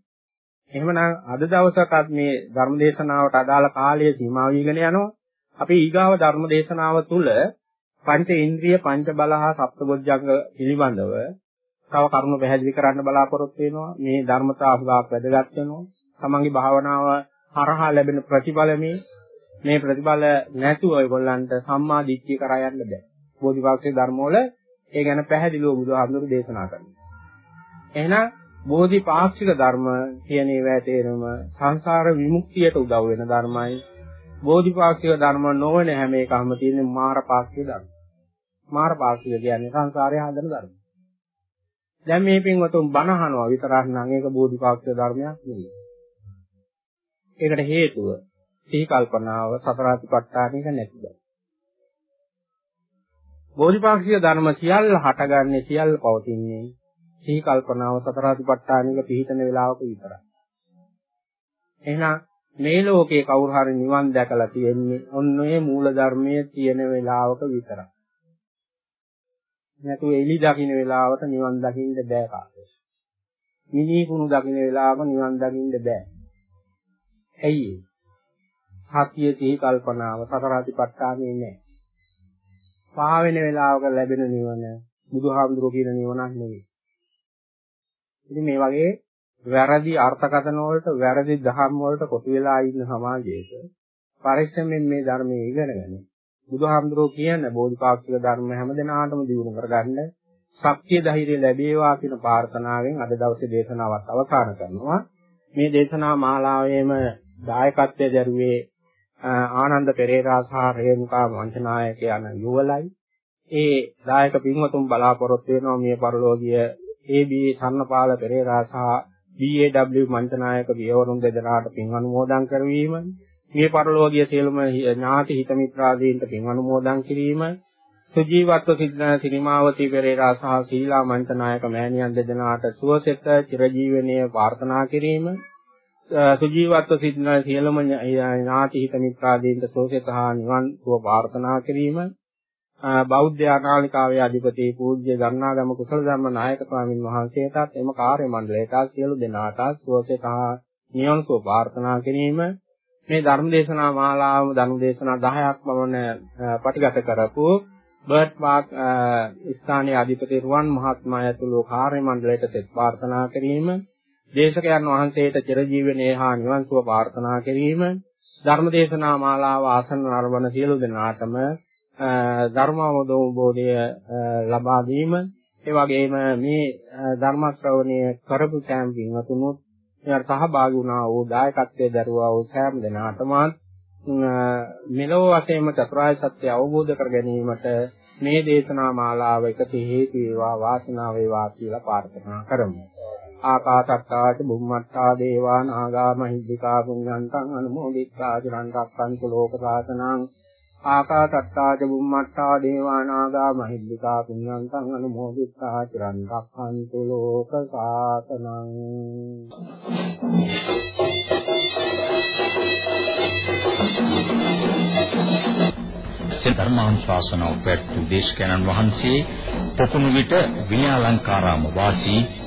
එහෙමනම් අද දවසකත් මේ ධර්මදේශනාවට අදාළ කාලය සීමා වීගෙන යනවා. අපි ඊගාව ධර්මදේශනාව තුළ පංච ඉන්ද්‍රිය පංච බල හා සප්තබොධ්ජංග පිළිබඳව තව කරුණු පැහැදිලි කරන්න බලාපොරොත්තු වෙනවා. මේ ධර්මතාව හුඟක් වැදගත් වෙනවා. තමන්ගේ භාවනාව හරහා ලැබෙන ප්‍රතිඵල මේ මේ ප්‍රතිඵල නැතුව ඔයගොල්ලන්ට සම්මා දිට්ඨිය කරා යන්න බෑ. බෝධිපාක්ෂික ධර්මවල ඒ ගැන පැහැදිලිව බුදුහාමුදුරු දේශනා කරනවා. එහෙනම් බෝධිපාක්ෂික ධර්ම කියන ඒවා තේරුම සංසාර විමුක්තියට උදව් වෙන ධර්මයි. බෝධිපාක්ෂික ධර්ම නොවන හැම එකම තියෙන මාරපාක්ෂික ධර්ම. මාරපාක්ෂික කියන්නේ සංසාරය හදන ධර්ම. දැන් මේ පින්වතුන් බණ අහනවා විතරක් නම් ඒක බෝධිපාක්ෂික ධර්මයක් නෙවෙයි. ඒකට හේතුව සිහි කල්පනාව සතරාතිපට්ඨානයක නැති බව. බෝධිපාක්ෂික ධර්ම සියල්ල හටගන්නේ සියල්ල පවතින්නේ සිහි කල්පනාව සතරාතිපට්ඨානයක පිහිටන වෙලාවක විතරයි. එහෙනම් මේ ලෝකේ කවුරු හරි නිවන් දැකලා තියෙන්නේ ඔන්න ඔය මූල ධර්මයේ තියෙන වෙලාවක විතරයි. නැතුව එලි දකින්න වෙලාවට නිවන් දකින්න බෑ කාටවත්. මිනි කුණු දකින්න වෙලාවක නිවන් දකින්න බෑ. ඇයි ඒ? සතිය සිහි කල්පනාව සතරාතිපට්ඨානේ නැහැ. පාවෙන වෙලාවක ලැබෙන නිවන බුදුහාමුදුරුවෝ කියන නිවනක් නෙවෙයි. ඉතින් මේ වගේ වැරදි අර්ථකථන වලට වැරදි දහම් වලට කොටු වෙලා ඉන්න සමාජයක පරිස්සමෙන් මේ ධර්මයේ ඉගෙනගෙන බුදුහාමුදුරුවෝ කියන බෝධිපාක්ෂික ධර්ම හැමදෙනාටම දිනු කරගන්න ශක්තිය ධෛර්යය ලැබේවා කියන ප්‍රාර්ථනාවෙන් අද දවසේ දේශනාවත් අවසන් කරනවා. මේ දේශනා මාලාවේම දායකත්වයේ දරුවේ ආනන්ද පෙරේරා සහ රේණුකා වංශනායක යන යුවලයි. ඒ දායක පින්වතුන් බලාපොරොත්තු වෙනවා මේ පරිලෝකීය AB සන්නපාල පෙරේරා සහ BAW මංචනායක වියවරුන් දෙදෙනාට පින් අනුමෝදන් කරවීම. මේ පරිලෝකීය සියලුම ඥාති හිත මිත්‍රාදීන්ට පින් අනුමෝදන් කිරීම. සුජීවත්ව සිද්ධ සිරිමාවතී පෙරේරා සහ සීලා මංචනායක මෑණියන් දෙදෙනාට සුවසෙත චිරජීවනයේ ප්‍රාර්ථනා කිරීම. සුජීවත්ව සිටින සියලුම ඥාති හිත මිත්‍රාදීන්ට සෝසෙතහා නිවන් සුව ප්‍රාර්ථනා කිරීම. බෞද්ධ ආනාලිකාවේ අධිපති පූජ්‍ය ගරුණාගම කුසල ධර්ම නායක ස්වාමින් වහන්සේටත් එම කාර්ය මණ්ඩලයට සියලු දෙනාට සෝසෙතහා නිවන් සුව ප්‍රාර්ථනා කිරීම. මේ ධර්ම දේශනා මාලාව ධර්ම දේශනා 10ක් පමණ පටිගත කරපු බර්ඩ් පාක් ස්ථානයේ අධිපති රුවන් මහත්මයා ඇතුළු කාර්ය මණ්ඩලයට තෙත් ප්‍රාර්ථනා කිරීම. දේශකයන් වහන්සේට චිරජීවනයේ හා නිවන් සුව ප්‍රාර්ථනා කිරීම ධර්මදේශනා මාලාව ආසන්න නරඹන සියලු දෙනාටම ධර්මාවබෝධය ලබා දීම ඒ වගේම මේ ධර්ම ශ්‍රවණය කරපු සෑම පින්වතුනුත් එයාට සහභාගී වුණා වූ දායකත්වයේ දරුවා වූ සෑම දෙනාටම මෙලොව වශයෙන්ම චතුරාර්ය සත්‍ය අවබෝධ කර ගැනීමට මේ දේශනා මාලාව එකතු හේතු වේවා වාසනාව වේවා කියලා ප්‍රාර්ථනා කරමු. ආකාසත්තාට බුම්මත්තා දේවා නාගා මහිද්దికා පුඤ්ඤන්තං අනුමෝදිත්වා චිරන්තරක්කන්තු ලෝක සාසනං. ආකාසත්තාච බුම්මත්තා දේවා නාගා මහිද්దికා පුඤ්ඤන්තං අනුමෝදිත්වා චිරන්තරක්කන්තු ලෝක සාසනං. සිත ධර්මානුශාසනාව පැවැත් වූ දේශකයන්න් වහන්සේ පොකුණු විට විනයාලංකාරාම වාසී